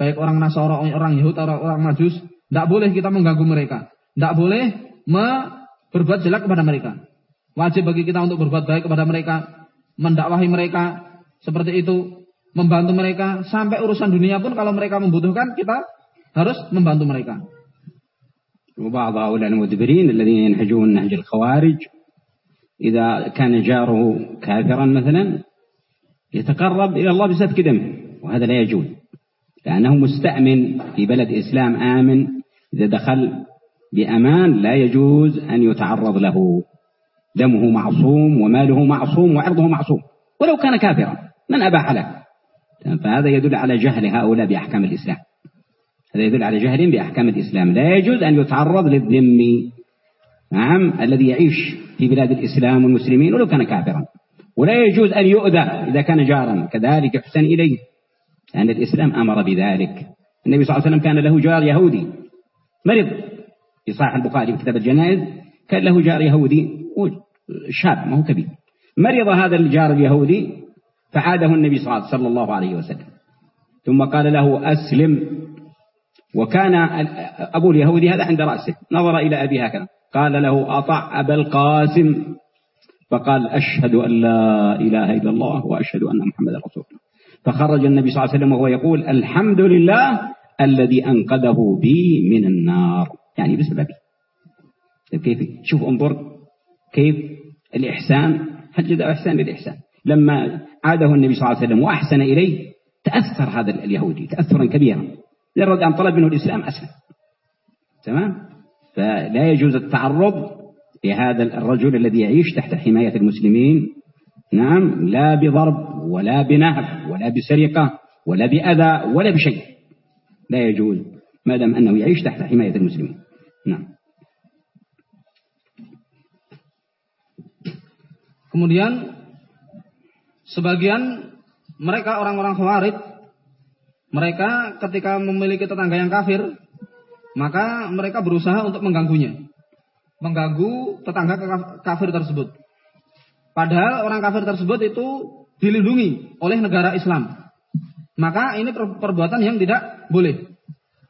Baik orang Nasara, orang Yahudi, orang Majus, tidak boleh kita mengganggu mereka. Tidak boleh me berbuat jelek kepada mereka. Wajib bagi kita untuk berbuat baik kepada mereka, mendakwahi mereka, seperti itu, membantu mereka sampai urusan dunia pun kalau mereka membutuhkan kita harus membantu mereka. وبعض هؤلاء المدبرين الذين ينهجون نهج الخوارج إذا كان جاره كافرا مثلا يتقرب إلى الله بسفك دمه وهذا لا يجوز لأنه مستأمن في بلد إسلام آمن إذا دخل بأمان لا يجوز أن يتعرض له. دمه معصوم وماله معصوم وعرضه معصوم. ولو كان كافرا من أباح له؟ فهذا يدل على جهل هؤلاء بأحكام الإسلام. هذا يدل على جهل بأحكام الإسلام. لا يجوز أن يتعرض للذم. نعم الذي يعيش في بلاد الإسلام والمسلمين ولو كان كافرا. ولا يجوز أن يؤذى إذا كان جارا. كذلك يحسن إليه. لأن الإسلام أمر بذلك. النبي صلى الله عليه وسلم كان له جار يهودي. مرض. في صحيح البخاري في كتاب الجنائز كان له جار يهودي شاب ما هو كبير. مرض هذا الجار اليهودي فعاده النبي صلى الله عليه وسلم. ثم قال له أسلم. وكان أبو اليهودي هذا عند رأسه. نظر إلى أبي هكذا. قال له أطع أبا القاسم. فقال أشهد أن لا إله إلا الله وأشهد أن محمد رسول الله. فخرج النبي صلى الله عليه وسلم وهو يقول الحمد لله الذي أنقذه بي من النار. يعني بسببي طيب كيف؟ شوف انظر كيف الإحسان هل جزاء إحسان للإحسان لما عاده النبي صلى الله عليه وسلم وأحسن إليه تأثر هذا اليهودي تأثرا كبيرا. مجرد أن طلب منه الإسلام أسلم. تمام؟ فلا يجوز التعرض لهذا الرجل الذي يعيش تحت حماية المسلمين نعم لا بضرب ولا بنهب ولا بسرقة ولا بأذى ولا بشيء لا يجوز ما دام أنه يعيش تحت حماية المسلمين نعم Kemudian sebagian mereka orang-orang Khawarij mereka ketika memiliki tetangga yang kafir maka mereka berusaha untuk mengganggunya. Mengganggu tetangga kafir tersebut. Padahal orang kafir tersebut itu dilindungi oleh negara Islam. Maka ini perbuatan yang tidak boleh.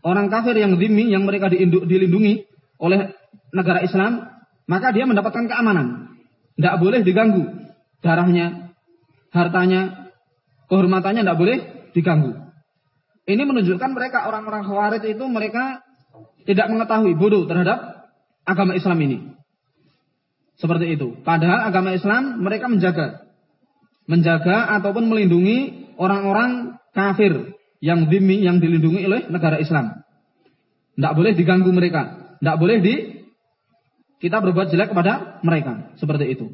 Orang kafir yang zimmi yang mereka dilindungi oleh negara Islam, maka dia mendapatkan keamanan. Tidak boleh diganggu. Darahnya, hartanya, kehormatannya tidak boleh diganggu. Ini menunjukkan mereka orang-orang khawarij itu mereka tidak mengetahui bodoh terhadap agama Islam ini. Seperti itu. Padahal agama Islam mereka menjaga. Menjaga ataupun melindungi orang-orang kafir yang dimi yang dilindungi oleh negara Islam. Tidak boleh diganggu mereka. Tidak boleh di kita berbuat jelek kepada mereka. Seperti itu.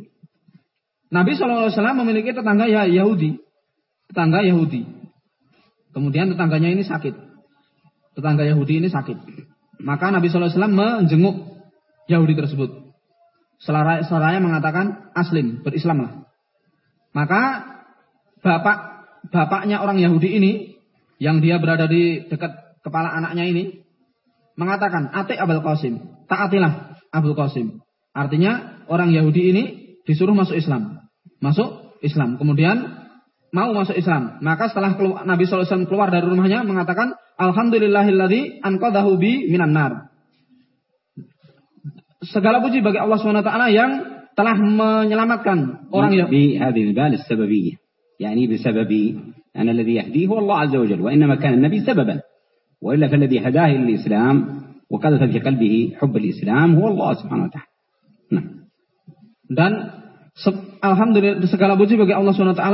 Nabi SAW memiliki tetangga ya Yahudi. Tetangga Yahudi. Kemudian tetangganya ini sakit. Tetangga Yahudi ini sakit. Maka Nabi SAW menjenguk Yahudi tersebut. Seraya mengatakan aslim, berislamlah. Maka bapak bapaknya orang Yahudi ini yang dia berada di dekat kepala anaknya ini mengatakan ati Abul Qasim, taatilah Abul Qasim. Artinya orang Yahudi ini disuruh masuk Islam. Masuk Islam. Kemudian mau masuk Islam. Maka setelah keluar, Nabi SAW keluar dari rumahnya mengatakan Alhamdulillahilladzi anqadahu bi minan nar Segala puji bagi Allah SWT yang telah menyelamatkan orang yang بهذه البال السببية يعني بسبب أن الذي يهديه هو الله عز وجل وإنما كان النبي سببا وإلا فالذي هداه إلى الإسلام وقذف في قلبه حب الإسلام هو الله سبحانه وتعالى نعم dan alhamdulillah segala puji bagi Allah SWT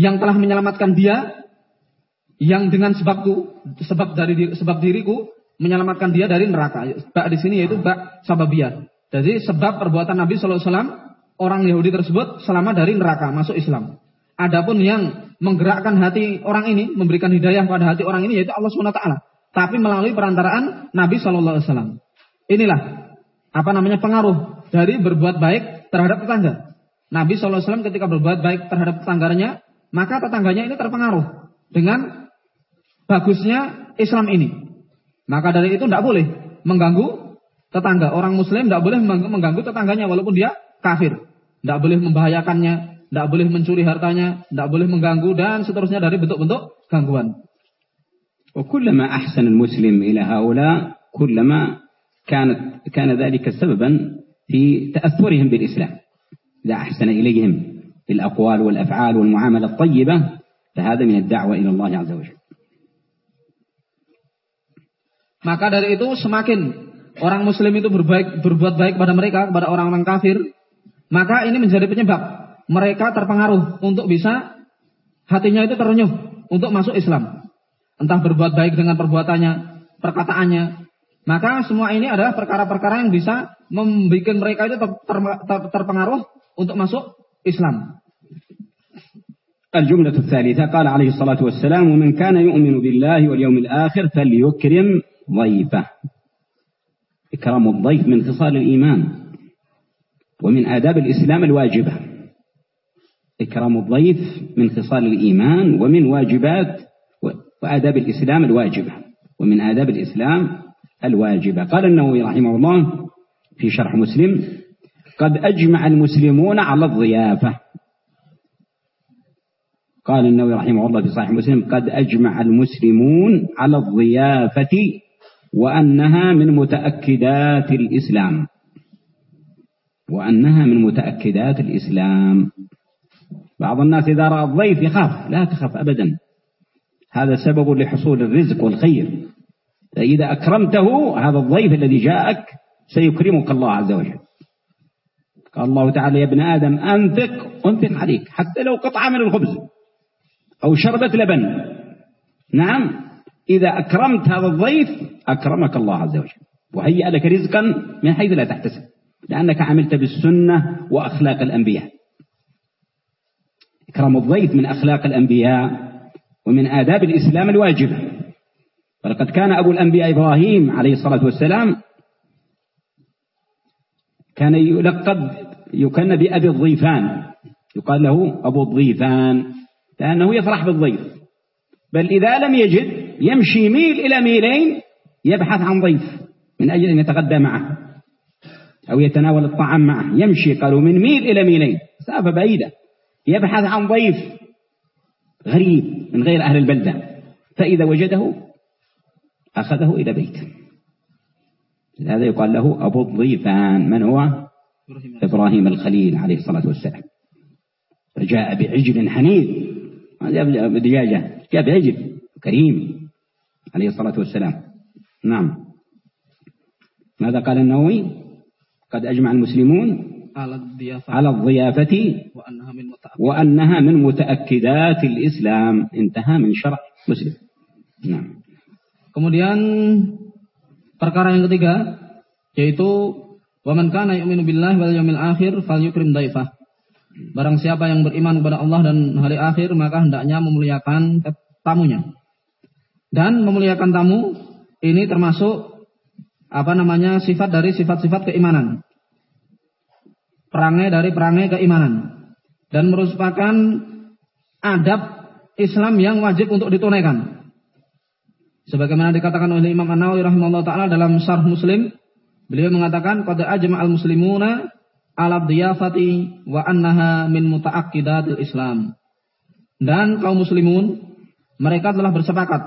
yang telah menyelamatkan dia yang dengan sebabku sebab dari sebab diriku menyelamatkan dia dari neraka. Bak di sini yaitu bak sababiyah. Jadi sebab perbuatan Nabi Shallallahu Alaihi Wasallam orang Yahudi tersebut selamat dari neraka masuk Islam. Adapun yang menggerakkan hati orang ini, memberikan hidayah pada hati orang ini yaitu Allah SWT. Tapi melalui perantaraan Nabi Shallallahu Alaihi Wasallam. Inilah apa namanya pengaruh dari berbuat baik terhadap tetangga. Nabi Shallallahu Alaihi Wasallam ketika berbuat baik terhadap tetangganya, maka tetangganya ini terpengaruh dengan bagusnya Islam ini. Maka dari itu tidak boleh mengganggu tetangga. Orang Muslim tidak boleh mengganggu tetangganya walaupun dia kafir. tidak boleh membahayakannya, tidak boleh mencuri hartanya, tidak boleh mengganggu dan seterusnya dari bentuk-bentuk gangguan. وكلما أحسن المسلم إلى هؤلاء كلما كانت كان ذلك سببا في تأثرهم بالإسلام إذا أحسن إليهم بالأقوال والأفعال والمعاملة الطيبة فهذا من الدعوة إلى الله عز وجل Maka dari itu semakin orang muslim itu berbaik, berbuat baik pada mereka, kepada orang-orang kafir, maka ini menjadi penyebab mereka terpengaruh untuk bisa hatinya itu terenyuh untuk masuk Islam. Entah berbuat baik dengan perbuatannya, perkataannya. Maka semua ini adalah perkara-perkara yang bisa membuat mereka itu ter, ter, terpengaruh untuk masuk Islam. الجملة الثالثة قال عليه الصلاة والسلام ومن كان يؤمن بالله واليوم الآخر فليكرم ضيفه. إكرام الضيف من خصال الإيمان ومن آداب الإسلام الواجبة. إكرام الضيف من خصال الإيمان ومن واجبات وآداب الإسلام الواجبة ومن آداب الإسلام الواجبة. قال النووي رحمه الله في شرح مسلم قد أجمع المسلمون على الضيافة. قال النووي رحمه الله في صحيح مسلم قد أجمع المسلمون على الضيافة وأنها من متأكدات الإسلام. وأنها من متأكدات الإسلام. بعض الناس إذا رأى الضيف يخاف لا تخف أبدا. هذا سبب لحصول الرزق والخير. فإذا أكرمته هذا الضيف الذي جاءك سيكرمك الله عز وجل. قال الله تعالى يا ابن آدم أنفق أنفق عليك حتى لو قطعة من الخبز أو شربة لبن. نعم إذا أكرمت هذا الضيف أكرمك الله عز وجل. وهيأ لك رزقا من حيث لا تحتسب. لأنك عملت بالسنة وأخلاق الأنبياء. إكرام الضيف من أخلاق الأنبياء ومن آداب الإسلام الواجبة ولقد كان أبو الأنبياء إبراهيم عليه الصلاة والسلام كان يلقب يكن بأبي الضيفان. يقال له أبو الضيفان لأنه يفرح بالضيف. بل إذا لم يجد يمشي ميل إلى ميلين يبحث عن ضيف من أجل أن يتغدى معه أو يتناول الطعام معه. يمشي قالوا من ميل إلى ميلين. مسافة بعيدة. يبحث عن ضيف غريب من غير أهل البلدة. فإذا وجده أخذه إلى بيته. هذا يقال له أبو الضيفان. من هو؟ إبراهيم الخليل عليه الصلاة والسلام. فجاء بعجل حنيذ ما جاء بدجاجة. جاء بعجل كريم عليه الصلاة والسلام. نعم ماذا قال النووي قد أجمع المسلمون على الضيافة, على الضيافة وأنها, من وأنها من متأكدات الإسلام انتهى من شرع مسلم نعم Kemudian perkara yang ketiga yaitu waman kana yu'minu billahi wal yawmil akhir falyukrim daifah. Barang siapa yang beriman kepada Allah dan hari akhir maka hendaknya memuliakan tamunya. Dan memuliakan tamu ini termasuk apa namanya sifat dari sifat-sifat keimanan. Perangai dari perangai keimanan. Dan merupakan adab Islam yang wajib untuk ditunaikan. Sebagaimana dikatakan oleh Imam An-Nawawi rahimahullah taala dalam Syarh Muslim, beliau mengatakan pada ajma'al muslimuna ala diyafati wa annaha min mutaakkidatil Islam. Dan kaum muslimun mereka telah bersepakat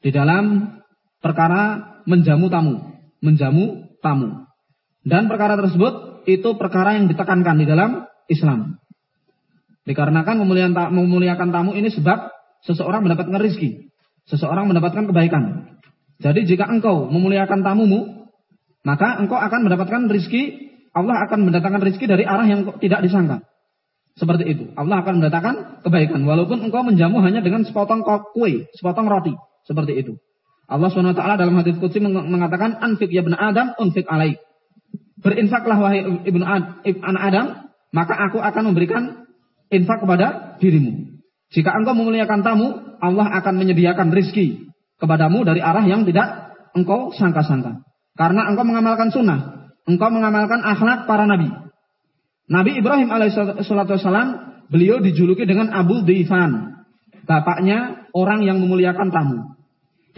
di dalam perkara menjamu tamu, menjamu tamu. Dan perkara tersebut itu perkara yang ditekankan di dalam Islam. Dikarenakan memuliakan, tamu ini sebab seseorang mendapatkan rezeki, seseorang mendapatkan kebaikan. Jadi jika engkau memuliakan tamumu, maka engkau akan mendapatkan rezeki, Allah akan mendatangkan rezeki dari arah yang tidak disangka. Seperti itu. Allah akan mendatangkan kebaikan. Walaupun engkau menjamu hanya dengan sepotong kue, sepotong roti. Seperti itu. Allah SWT dalam hadis qudsi mengatakan anfik ya ibnu Adam unfik alaik. Berinfaklah wahai ibnu anak Adam, maka aku akan memberikan infak kepada dirimu. Jika engkau memuliakan tamu, Allah akan menyediakan rizki kepadamu dari arah yang tidak engkau sangka-sangka. Karena engkau mengamalkan sunnah, engkau mengamalkan akhlak para nabi. Nabi Ibrahim alaihissalam beliau dijuluki dengan Abu Difan, bapaknya orang yang memuliakan tamu.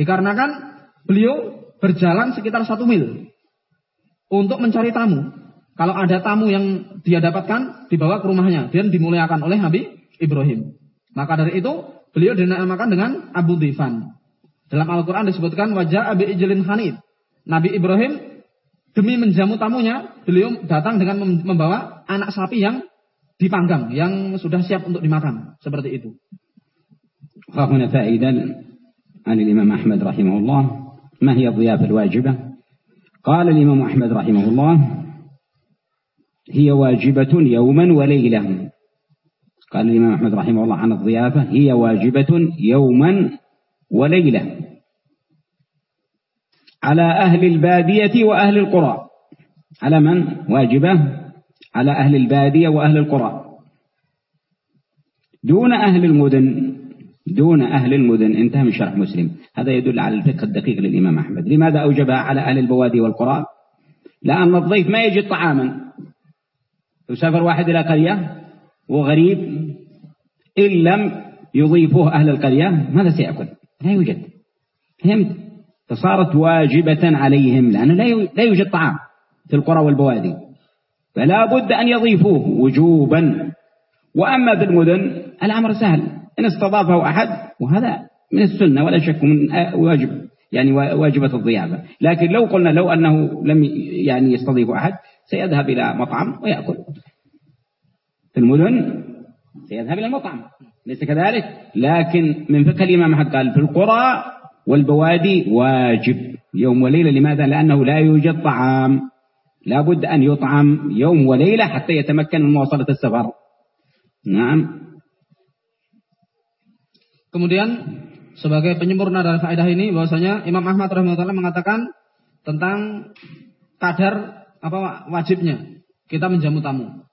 Dikarenakan beliau berjalan sekitar satu mil untuk mencari tamu. kalau ada tamu yang dia dapatkan dibawa ke rumahnya dan dimuliakan oleh Nabi Ibrahim. Maka dari itu beliau dinamakan dengan Abu Dhifan. Dalam Al-Quran disebutkan wajah Abi Ijlin Hanid. Nabi Ibrahim demi menjamu tamunya, beliau datang dengan membawa anak sapi yang dipanggang, yang sudah siap untuk dimakan. Seperti itu. عن الإمام أحمد رحمه الله ما هي الضيافة الواجبة؟ قال الإمام أحمد رحمه الله هي واجبة يوما وليلة. قال الإمام أحمد رحمه الله عن الضيافة هي واجبة يوما وليلة. على أهل البادية وأهل القرى. على من؟ واجبة. على أهل البادية وأهل القرى. دون أهل المدن. دون أهل المدن. انتهى من شرح مسلم. هذا يدل على الفقه الدقيق للإمام أحمد. لماذا أوجبها على أهل البوادي والقرى لأن الضيف ما يجد طعاما. يسافر واحد إلى قرية وغريب إن لم يضيفوه أهل القرية ماذا سيأكل؟ لا يوجد. فهمت؟ فصارت واجبة عليهم لأنه لا يوجد طعام في القرى والبوادي. فلا بد أن يضيفوه وجوبا. وأما في المدن الأمر سهل. إن استضافه أحد وهذا من السنة ولا شك من واجب يعني واجبة الضيافة. لكن لو قلنا لو أنه لم يعني يستضيف أحد سيذهب إلى مطعم ويأكل. في المدن سيذهب إلى المطعم. ليس كذلك؟ لكن من فقه الإمام أحمد قال في القرى والبوادي واجب. يوم وليلة لماذا؟ لأنه لا يوجد طعام. لا بد أن يطعم يوم وليلة حتى يتمكن من مواصلة السفر. نعم. Kemudian sebagai penyempurna dari faedah ini bahwasanya Imam Ahmad rahimahullah mengatakan tentang kadar apa wajibnya kita menjamu tamu.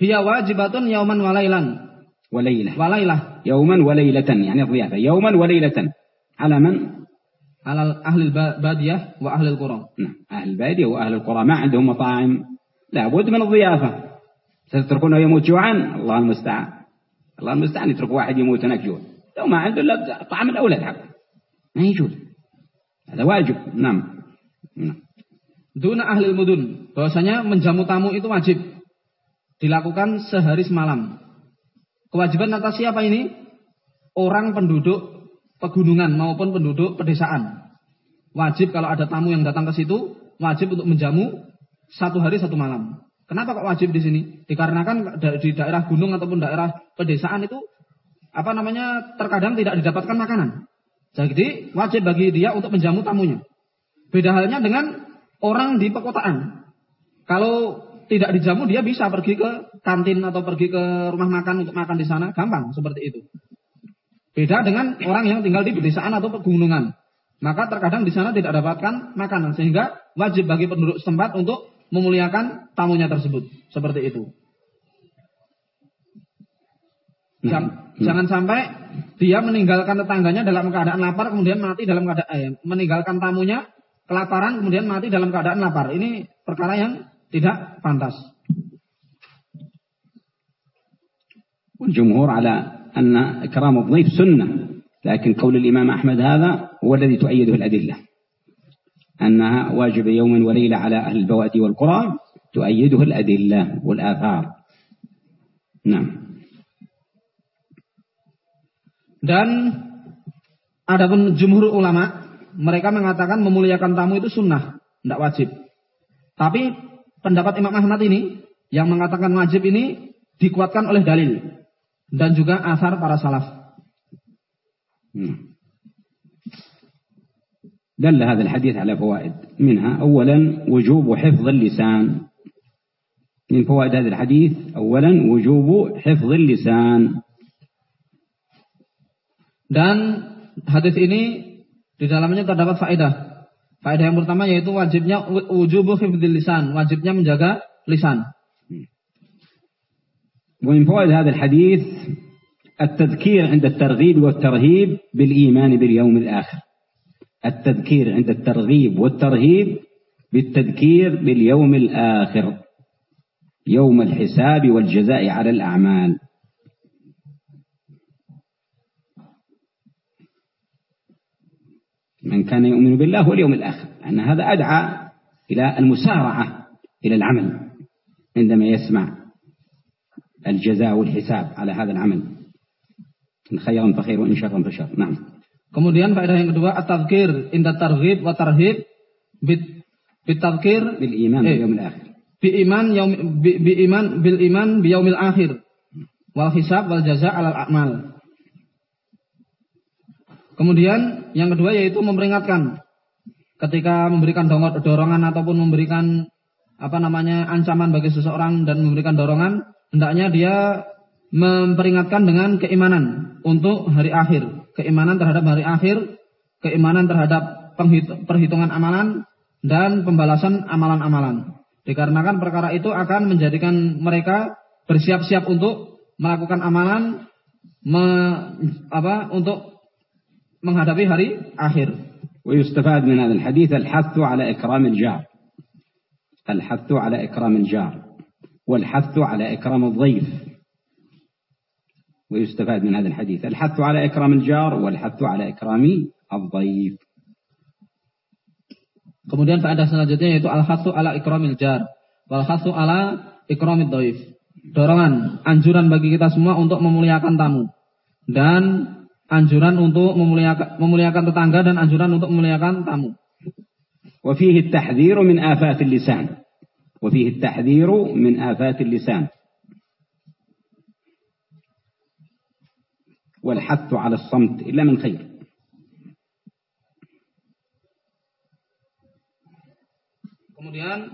Hiya wajibatun yauman walailan. Walailah. Walailah. Yauman walailatan yani dhiyafah. Yauman walailatan. Ala man? على أهل البادية وأهل القرى نعم أهل البادية وأهل القرى ما عندهم مطاعم لابد من الضيافة ستتركونه يموت جوعا الله المستعان الله المستعان يترك واحد يموت هناك جوع لو ما عنده إلا طعام الأولاد حقه ما يجوز هذا واجب نعم نعم Duna ahli mudun bahwasanya menjamu tamu itu wajib dilakukan sehari semalam. Kewajiban atas siapa ini? Orang penduduk pegunungan maupun penduduk pedesaan. Wajib kalau ada tamu yang datang ke situ, wajib untuk menjamu satu hari satu malam. Kenapa kok wajib di sini? Dikarenakan di daerah gunung ataupun daerah pedesaan itu apa namanya terkadang tidak didapatkan makanan. Jadi wajib bagi dia untuk menjamu tamunya. Beda halnya dengan orang di perkotaan. Kalau tidak dijamu dia bisa pergi ke kantin atau pergi ke rumah makan untuk makan di sana, gampang seperti itu. Beda dengan orang yang tinggal di pedesaan atau pegunungan. Maka terkadang di sana tidak dapatkan makanan sehingga wajib bagi penduduk setempat untuk memuliakan tamunya tersebut. Seperti itu. Jangan, hmm. jangan sampai dia meninggalkan tetangganya dalam keadaan lapar kemudian mati dalam keadaan eh, meninggalkan tamunya kelaparan kemudian mati dalam keadaan lapar. Ini perkara yang tidak pantas. Jumhur ala أن إكرام الضيف سنة لكن قول الإمام أحمد هذا هو الذي تؤيده الأدلة أنها واجب يوم وليلة على أهل البوادي والقرى تؤيده الأدلة والآثار نعم Dan adapun jumhur ulama mereka mengatakan memuliakan tamu itu sunnah, tidak wajib. Tapi pendapat Imam Ahmad ini yang mengatakan wajib ini dikuatkan oleh dalil dan juga asar para salaf. دل هذا الحديث على فوائد منها أولا وجوب حفظ اللسان من فوائد هذا الحديث أولا وجوب حفظ اللسان dan hadis ini di dalamnya terdapat faedah. Faedah yang pertama yaitu wajibnya wujubu hifdzil lisan, wajibnya menjaga lisan. ومن فوائد هذا الحديث التذكير عند الترغيب والترهيب بالإيمان باليوم الآخر التذكير عند الترغيب والترهيب بالتذكير باليوم الآخر يوم الحساب والجزاء على الأعمال من كان يؤمن بالله واليوم الآخر أن هذا أدعى إلى المسارعة إلى العمل عندما يسمع الجزاء والحساب على هذا العمل إن خيرا فخير وإن شرا فشر نعم Kemudian faedah yang kedua at-tadhkir inda targhib wa tarhib bit bitadhkir bil iman eh, bil akhir. Bi iman yaum bi, bi iman bil iman bi yaumil akhir wal hisab wal jaza alal a'mal. Kemudian yang kedua yaitu memperingatkan ketika memberikan dorongan ataupun memberikan apa namanya ancaman bagi seseorang dan memberikan dorongan hendaknya dia memperingatkan dengan keimanan untuk hari akhir, keimanan terhadap hari akhir, keimanan terhadap perhitungan amalan dan pembalasan amalan-amalan. Dikarenakan perkara itu akan menjadikan mereka bersiap-siap untuk melakukan amalan me, apa untuk menghadapi hari akhir. ويستفاد من هذا الحديث الحث على إكرام الجار الحث على إكرام الجار والحث على إكرام الضيف ويستفاد من هذا الحديث الحث على إكرام الجار والحث على إكرام الضيف Kemudian faedah selanjutnya yaitu al-hasu ala ikramil jar wal hasu ala ikramid dhaif. Dorongan, anjuran bagi kita semua untuk memuliakan tamu dan anjuran untuk memuliakan, memuliakan tetangga dan anjuran untuk memuliakan tamu. وفيه التحذير من آفات اللسان وفيه التحذير من آفات اللسان والحث على الصمت إلا من خير Kemudian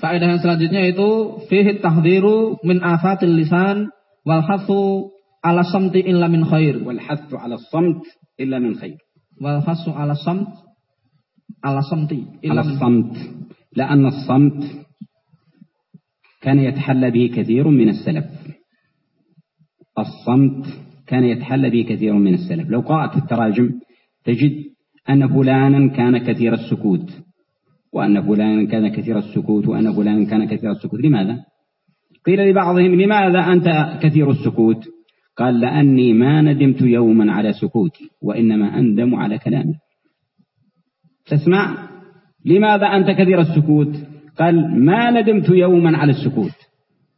faedah yang selanjutnya itu fihi tahdhiru min afatil lisan wal hasu ala samti illa min khair wal hasu ala samt illa min khair wal hasu ala samt ala samti illa ala samt لأن الصمت كان يتحلى به كثير من السلف. الصمت كان يتحلى به كثير من السلف. لو قرأت التراجم تجد أن فلانا كان كثير السكوت وأن فلانا كان كثير السكوت وأن فلانا كان كثير السكوت. لماذا؟ قيل لبعضهم لماذا أنت كثير السكوت؟ قال لأني ما ندمت يوما على سكوتي وإنما أندم على كلامي. تسمع؟ لماذا أنت كثير السكوت؟ قال ما ندمت يوما على السكوت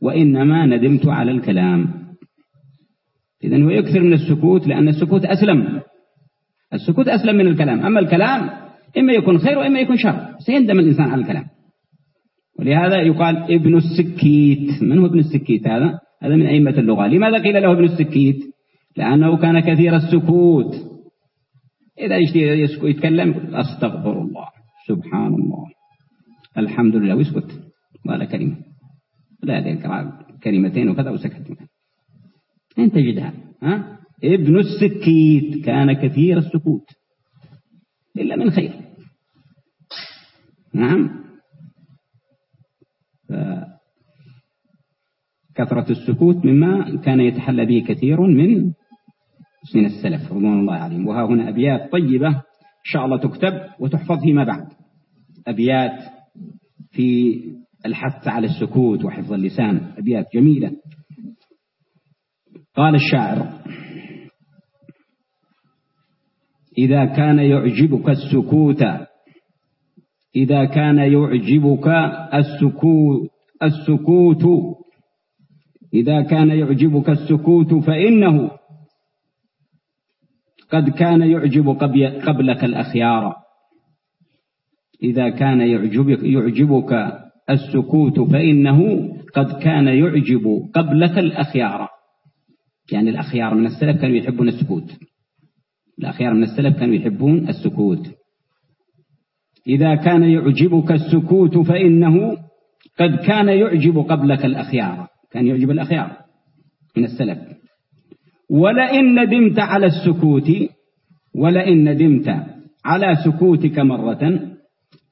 وإنما ندمت على الكلام. إذا هو يكثر من السكوت لأن السكوت أسلم. السكوت أسلم من الكلام. أما الكلام إما يكون خير وإما يكون شر. سيندم الإنسان على الكلام. ولهذا يقال ابن السكيت. من هو ابن السكيت هذا؟ هذا من أئمة اللغة. لماذا قيل له ابن السكيت؟ لأنه كان كثير السكوت. إذا يتكلم أستغفر الله. سبحان الله. الحمد لله. ويسكت. ولا كلمة. لا يقرأ كلمتين وكذا وسكت. أين تجدها؟ ها؟ ابن السكيت. كان كثير السكوت. إلا من خير. نعم. كثرة السكوت مما كان يتحلى به كثير من من السلف رضوان الله عليهم. وها هنا أبيات طيبة إن شاء الله تكتب وتحفظ فيما بعد. أبيات في الحث على السكوت وحفظ اللسان. أبيات جميلة. قال الشاعر إذا كان يعجبك السكوت إذا كان يعجبك السكوت السكوت إذا كان يعجبك السكوت فإنه قد كان يعجب قبلك الأخيار. إذا كان يعجبك, يعجبك السكوت فإنه قد كان يعجب قبلك الأخيار. يعني الأخيار من السلف كانوا يحبون السكوت. الأخيار من السلف كانوا يحبون السكوت. إذا كان يعجبك السكوت فإنه قد كان يعجب قبلك الأخيار. كان يعجب الأخيار من السلف. ولئن ندمت على السكوت ولئن ندمت على سكوتك مرة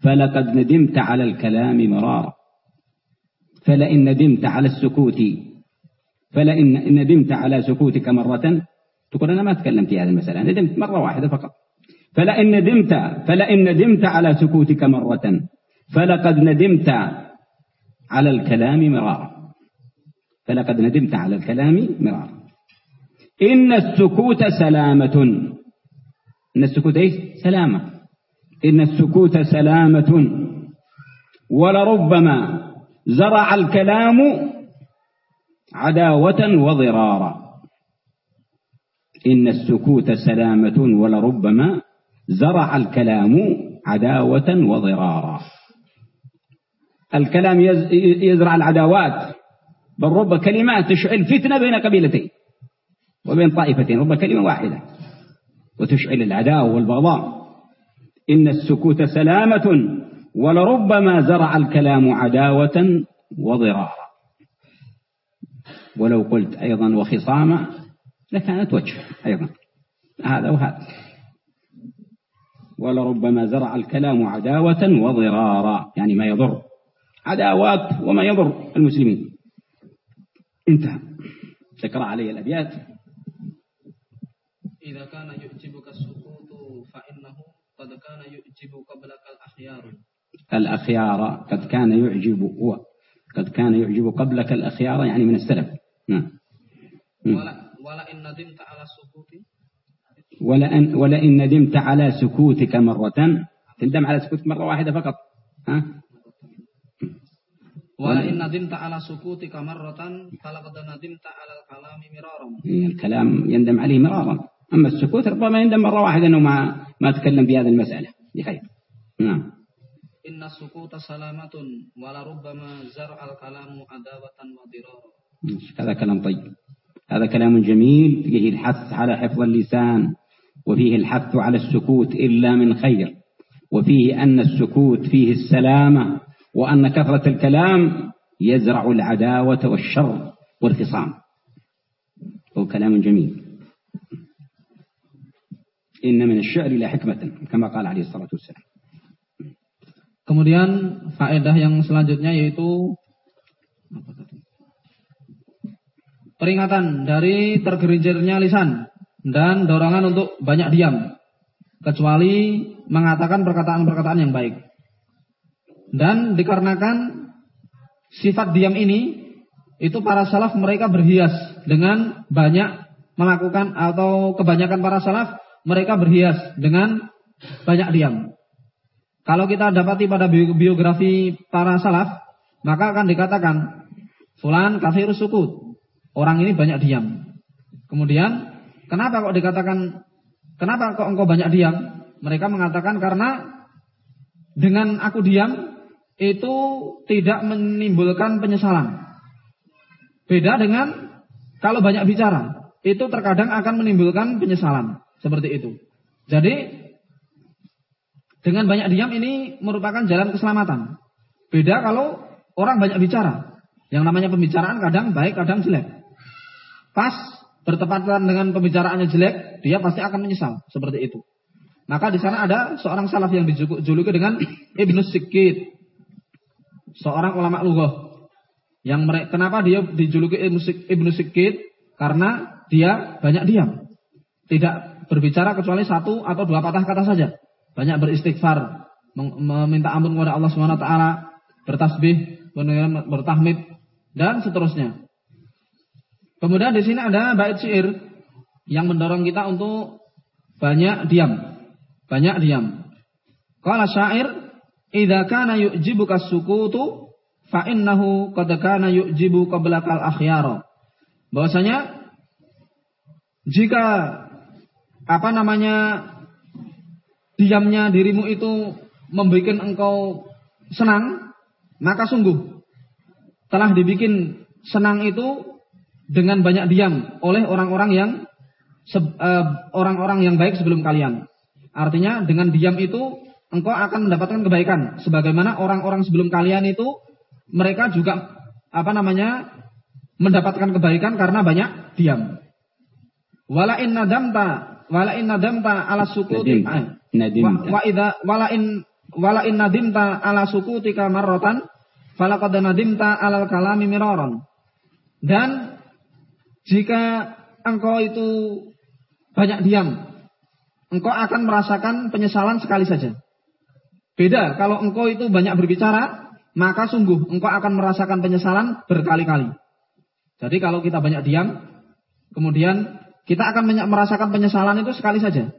فلقد ندمت على الكلام مرارا. فلئن ندمت على السكوت فلئن ندمت على سكوتك مرة تقول أنا ما تكلمت في هذه المسألة ندمت مرة واحدة فقط. فلئن ندمت فلئن ندمت على سكوتك مرة فلقد ندمت على الكلام مرارا. فلقد ندمت على الكلام مرارا. إن السكوت سلامة. إن السكوت إيش؟ سلامة. إن السكوت سلامة. ولربما زرع الكلام عداوة وضرارا. إن السكوت سلامة ولربما زرع الكلام عداوة وضرارا. الكلام يزرع العداوات. بل رب كلمات تشعل فتنة بين قبيلتين وبين طائفتين رب كلمة واحدة وتشعل العداوة والبغضاء. إن السكوت سلامة ولربما زرع الكلام عداوة وضرارا. ولو قلت أيضا وخصامة لكانت وجه أيضا. هذا وهذا. ولربما زرع الكلام عداوة وضرارا يعني ما يضر. عداوات وما يضر المسلمين. انتهى. تقرأ علي الأبيات. إذا كان يعجبك السكوت فإنه قد كان يعجب قبلك الأخيار. الأخيار قد كان يعجب هو قد كان يعجب قبلك الأخيار يعني من السلف. نعم. ولا ولئن ندمت على السكوت ولئن, ولئن ندمت على سكوتك مرة. تندم على سكوتك مرة واحدة فقط. ها؟ ولئن ندمت على سكوتك مرة فلقد ندمت على الكلام مرارا الكلام يندم عليه مرارا أما السكوت ربما يندم مرة واحدة أنه ما ما تكلم في هذه المسألة بخير نعم إن السكوت سلامة ولربما زرع الكلام عداوة وضرارا هذا كلام طيب هذا كلام جميل فيه الحث على حفظ اللسان وفيه الحث على السكوت إلا من خير وفيه أن السكوت فيه السلامة وأن كثرة الكلام يزرع العداوة والشر والخصام هو كلام جميل إن من الشعر إلى حكمة كما قال عليه الصلاة والسلام Kemudian faedah yang selanjutnya yaitu peringatan dari tergerincirnya lisan dan dorongan untuk banyak diam kecuali mengatakan perkataan-perkataan yang baik. Dan dikarenakan sifat diam ini itu para salaf mereka berhias dengan banyak melakukan atau kebanyakan para salaf mereka berhias dengan banyak diam. Kalau kita dapati pada biografi para salaf, maka akan dikatakan fulan kafir sukut. Orang ini banyak diam. Kemudian, kenapa kok dikatakan kenapa kok engkau banyak diam? Mereka mengatakan karena dengan aku diam itu tidak menimbulkan penyesalan. Beda dengan kalau banyak bicara, itu terkadang akan menimbulkan penyesalan, seperti itu. Jadi dengan banyak diam ini merupakan jalan keselamatan. Beda kalau orang banyak bicara. Yang namanya pembicaraan kadang baik, kadang jelek. Pas bertepatan dengan pembicaraannya jelek, dia pasti akan menyesal. Seperti itu. Maka di sana ada seorang salaf yang dijuluki dengan Ibnu Sikit. Seorang ulama lughah. Yang mereka, kenapa dia dijuluki Ibnu Sikit? Karena dia banyak diam. Tidak berbicara kecuali satu atau dua patah kata saja banyak beristighfar, meminta ampun kepada Allah Subhanahu wa taala, bertasbih, bertahmid dan seterusnya. Kemudian di sini ada bait syair yang mendorong kita untuk banyak diam. Banyak diam. Qala syair, "Idza kana yu'jibuka sukutu fa innahu qad kana yu'jibu qablakal akhyara." Bahwasanya jika apa namanya diamnya dirimu itu membuat engkau senang, maka sungguh telah dibikin senang itu dengan banyak diam oleh orang-orang yang eh, orang-orang uh, yang baik sebelum kalian. Artinya dengan diam itu engkau akan mendapatkan kebaikan sebagaimana orang-orang sebelum kalian itu mereka juga apa namanya mendapatkan kebaikan karena banyak diam. Wala in nadamta wala in nadamta ala sukuti nadimta. Wa, wa idza wala in wala in nadimta ala sukutika marratan falaqad nadimta alal kalami miraran. Dan jika engkau itu banyak diam, engkau akan merasakan penyesalan sekali saja. Beda kalau engkau itu banyak berbicara, maka sungguh engkau akan merasakan penyesalan berkali-kali. Jadi kalau kita banyak diam, kemudian kita akan merasakan penyesalan itu sekali saja.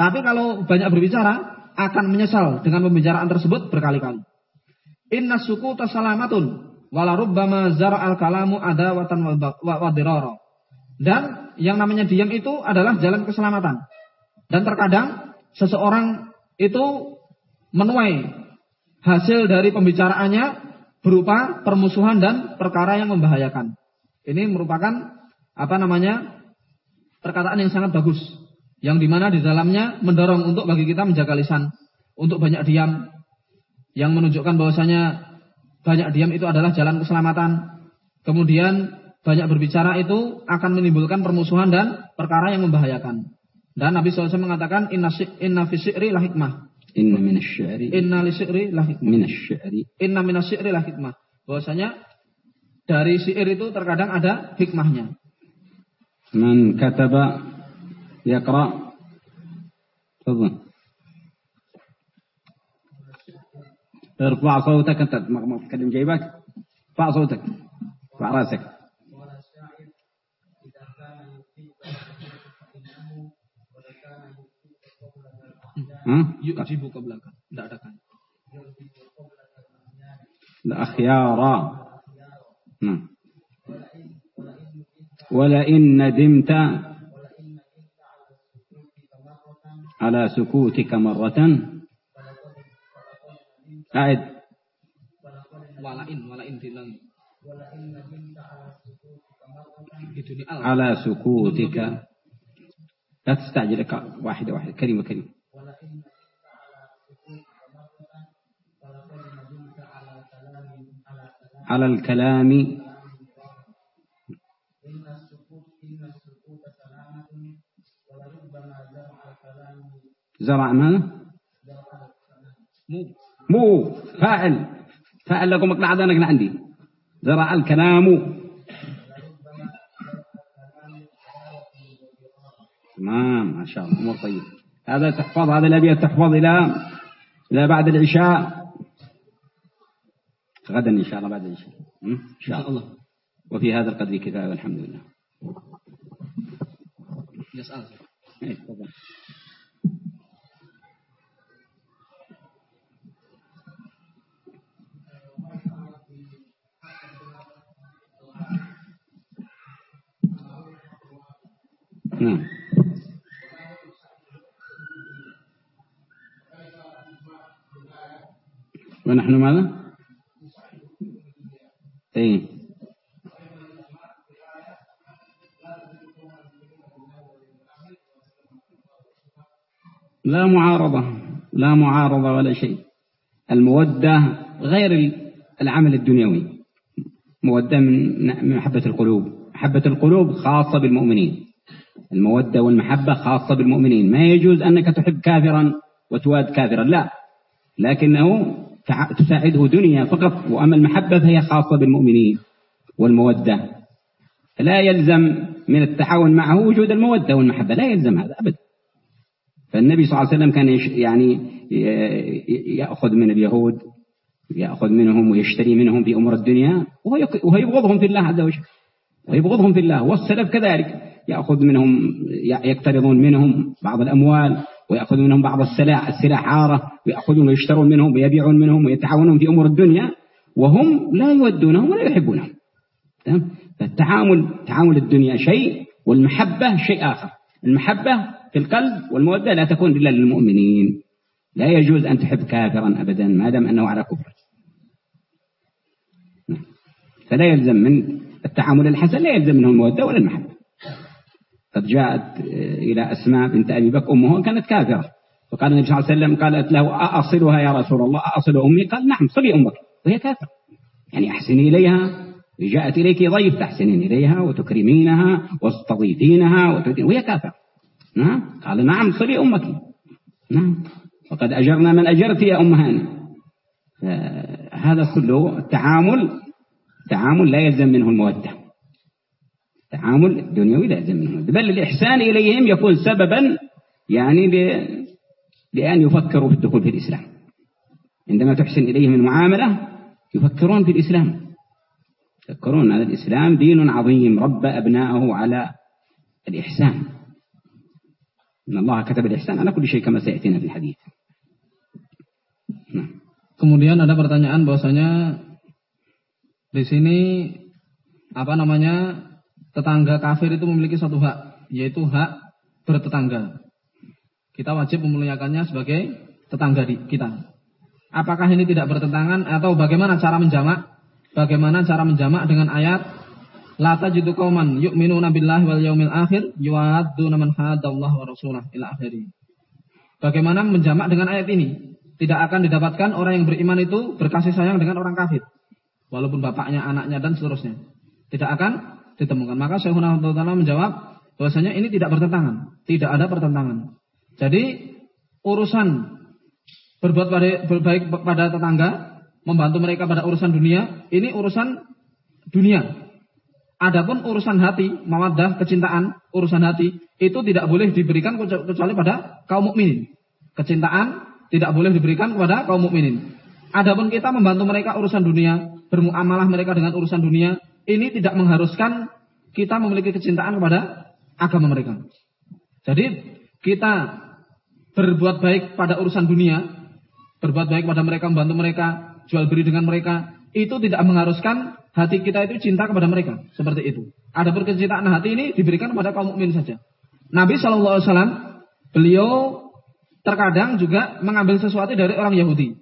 Tapi kalau banyak berbicara, akan menyesal dengan pembicaraan tersebut berkali-kali. Inna suku tasalamatun. wala rubbama zara'al kalamu adawatan wa dirara. Dan yang namanya diam itu adalah jalan keselamatan. Dan terkadang seseorang itu menuai hasil dari pembicaraannya berupa permusuhan dan perkara yang membahayakan. Ini merupakan apa namanya perkataan yang sangat bagus, yang di mana di dalamnya mendorong untuk bagi kita menjaga lisan, untuk banyak diam, yang menunjukkan bahwasanya banyak diam itu adalah jalan keselamatan. Kemudian banyak berbicara itu akan menimbulkan permusuhan dan perkara yang membahayakan. Dan Nabi SAW mengatakan inna, inna fi syi'ri la hikmah. Inna min syi'ri. Inna li syi'ri la hikmah. Min syi'ri. Inna min syi'ri la hikmah. Bahwasanya dari syair itu terkadang ada hikmahnya. Man kataba yaqra. Tafadhal. ارفع صوتك انت ما تتكلم جيبك ارفع صوتك ارفع راسك يؤجب قبلك لا ada kan? الأخيارا نعم ولئن ندمت على سكوتك مرة أعد ولئن ولئن dilang على سكوتك لا تستعجل واحدة واحدة كلمة كلمة على الكلام. زرع ماذا؟ مو. فاعل. فاعل لكم اقنع ذنك عندي. زرع الكلام. تمام. ما شاء الله. أمور طيب هذا تحفظ. هذا الابيات تحفظ إلى إلى بعد العشاء. غدا إن شاء الله بعد العشاء إن شاء الله. وفي هذا القدر كفايه والحمد لله. يسأل إيه، نعم. ونحن ماذا؟ اي لا معارضة لا معارضة ولا شيء. المودة غير العمل الدنيوي. مودة من محبة القلوب. محبة القلوب خاصة بالمؤمنين. المودة والمحبة خاصة بالمؤمنين. ما يجوز أنك تحب كافرا وتواد كافرا لا. لكنه تساعده دنيا فقط وأما المحبة فهي خاصة بالمؤمنين والمودة. لا يلزم من التعاون معه وجود المودة والمحبة لا يلزم هذا أبدا فالنبي صلى الله عليه وسلم كان يعني يأخذ من اليهود يأخذ منهم ويشتري منهم في أمور الدنيا ويبغضهم في الله عز وجل. ويبغضهم في الله والسلف كذلك يأخذ منهم يقترضون منهم بعض الأموال. ويأخذ منهم بعض السلاح السلاح عارة ويأخذون ويشترون منهم ويبيعون منهم ويتعاونون في أمور الدنيا وهم لا يودونهم ولا يحبونهم. فالتعامل تعامل الدنيا شيء والمحبة شيء آخر. المحبة في القلب والمودة لا تكون إلا للمؤمنين. لا يجوز أن تحب كافرا أبدا ما دام أنه على كفر. فلا يلزم من التعامل الحسن لا يلزم منه المودة ولا المحبة. قد جاءت إلى أسماء بنت أبي بكر أمها كانت كافرة. فقال النبي صلى الله عليه وسلم قالت له أأصلها يا رسول الله؟ أأصل أمي؟ قال نعم صلي أمك. وهي كافرة. يعني أحسني إليها جاءت إليك ضيف تحسنين إليها وتكرمينها وتستضيفينها وهي كافرة. نعم. قال نعم صلي أمك. نعم. وقد أجرنا من أجرت يا أم هاني هذا كله التعامل تعامل لا يلزم منه المودة. التعامل الدنيوي لا يلزم منه بل الإحسان إليهم يكون سببا يعني لأن يفكروا في الدخول في الإسلام. عندما تحسن إليهم المعاملة يفكرون في الإسلام. يفكرون أن الإسلام دين عظيم رب أبناءه على الإحسان. إن الله كتب الإحسان على كل شيء كما سيأتينا في الحديث. Kemudian ada pertanyaan bahwasanya di sini apa namanya tetangga kafir itu memiliki satu hak, yaitu hak bertetangga. Kita wajib memuliakannya sebagai tetangga di kita. Apakah ini tidak bertentangan atau bagaimana cara menjamak? Bagaimana cara menjamak dengan ayat La tajidu qauman yu'minuna billahi wal yaumil akhir yu'adduna man hadallahu wa rasulah ila akhiri. Bagaimana menjamak dengan ayat ini? Tidak akan didapatkan orang yang beriman itu berkasih sayang dengan orang kafir. Walaupun bapaknya, anaknya dan seterusnya. Tidak akan ditemukan. Maka Syekhuna Ta'ala menjawab bahwasanya ini tidak bertentangan, tidak ada pertentangan. Jadi urusan berbuat baik pada tetangga, membantu mereka pada urusan dunia, ini urusan dunia. Adapun urusan hati, mawaddah, kecintaan, urusan hati itu tidak boleh diberikan kecuali pada kaum mukminin. Kecintaan tidak boleh diberikan kepada kaum mukminin. Adapun kita membantu mereka urusan dunia, bermuamalah mereka dengan urusan dunia, ini tidak mengharuskan kita memiliki kecintaan kepada agama mereka. Jadi kita berbuat baik pada urusan dunia, berbuat baik pada mereka, membantu mereka, jual beli dengan mereka, itu tidak mengharuskan hati kita itu cinta kepada mereka, seperti itu. Ada kecintaan hati ini diberikan kepada kaum mukmin saja. Nabi Wasallam beliau terkadang juga mengambil sesuatu dari orang Yahudi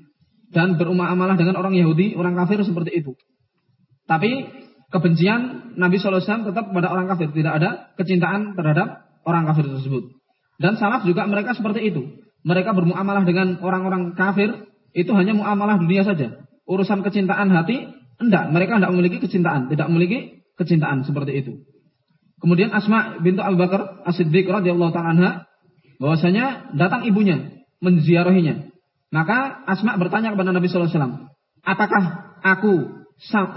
dan berumuamalah dengan orang Yahudi, orang kafir seperti itu. Tapi kebencian Nabi SAW tetap pada orang kafir, tidak ada kecintaan terhadap orang kafir tersebut. Dan salaf juga mereka seperti itu. Mereka bermuamalah dengan orang-orang kafir itu hanya muamalah dunia saja. Urusan kecintaan hati enggak, mereka tidak memiliki kecintaan, tidak memiliki kecintaan seperti itu. Kemudian Asma bintu Abu Bakar As-Siddiq radhiyallahu taala bahwasanya datang ibunya menziarahinya maka Asma bertanya kepada Nabi Wasallam, apakah aku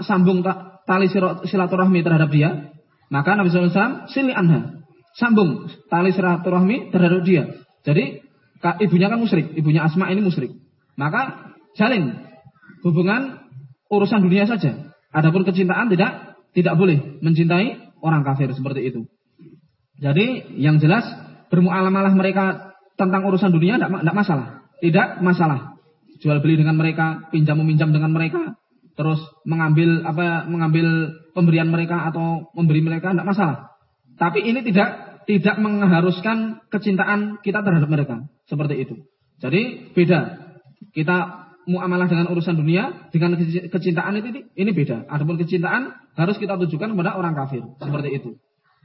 sambung tali silaturahmi terhadap dia? Maka Nabi Sallallahu Alaihi Wasallam sili anha, sambung tali silaturahmi terhadap dia. Jadi ibunya kan musyrik, ibunya Asma ini musyrik. Maka jalin hubungan urusan dunia saja. Adapun kecintaan tidak tidak boleh mencintai orang kafir seperti itu. Jadi yang jelas bermuamalah mereka tentang urusan dunia tidak masalah tidak masalah. Jual beli dengan mereka, pinjam meminjam dengan mereka, terus mengambil apa mengambil pemberian mereka atau memberi mereka tidak masalah. Tapi ini tidak tidak mengharuskan kecintaan kita terhadap mereka seperti itu. Jadi beda. Kita muamalah dengan urusan dunia dengan kecintaan itu ini beda. Adapun kecintaan harus kita tujukan kepada orang kafir seperti itu.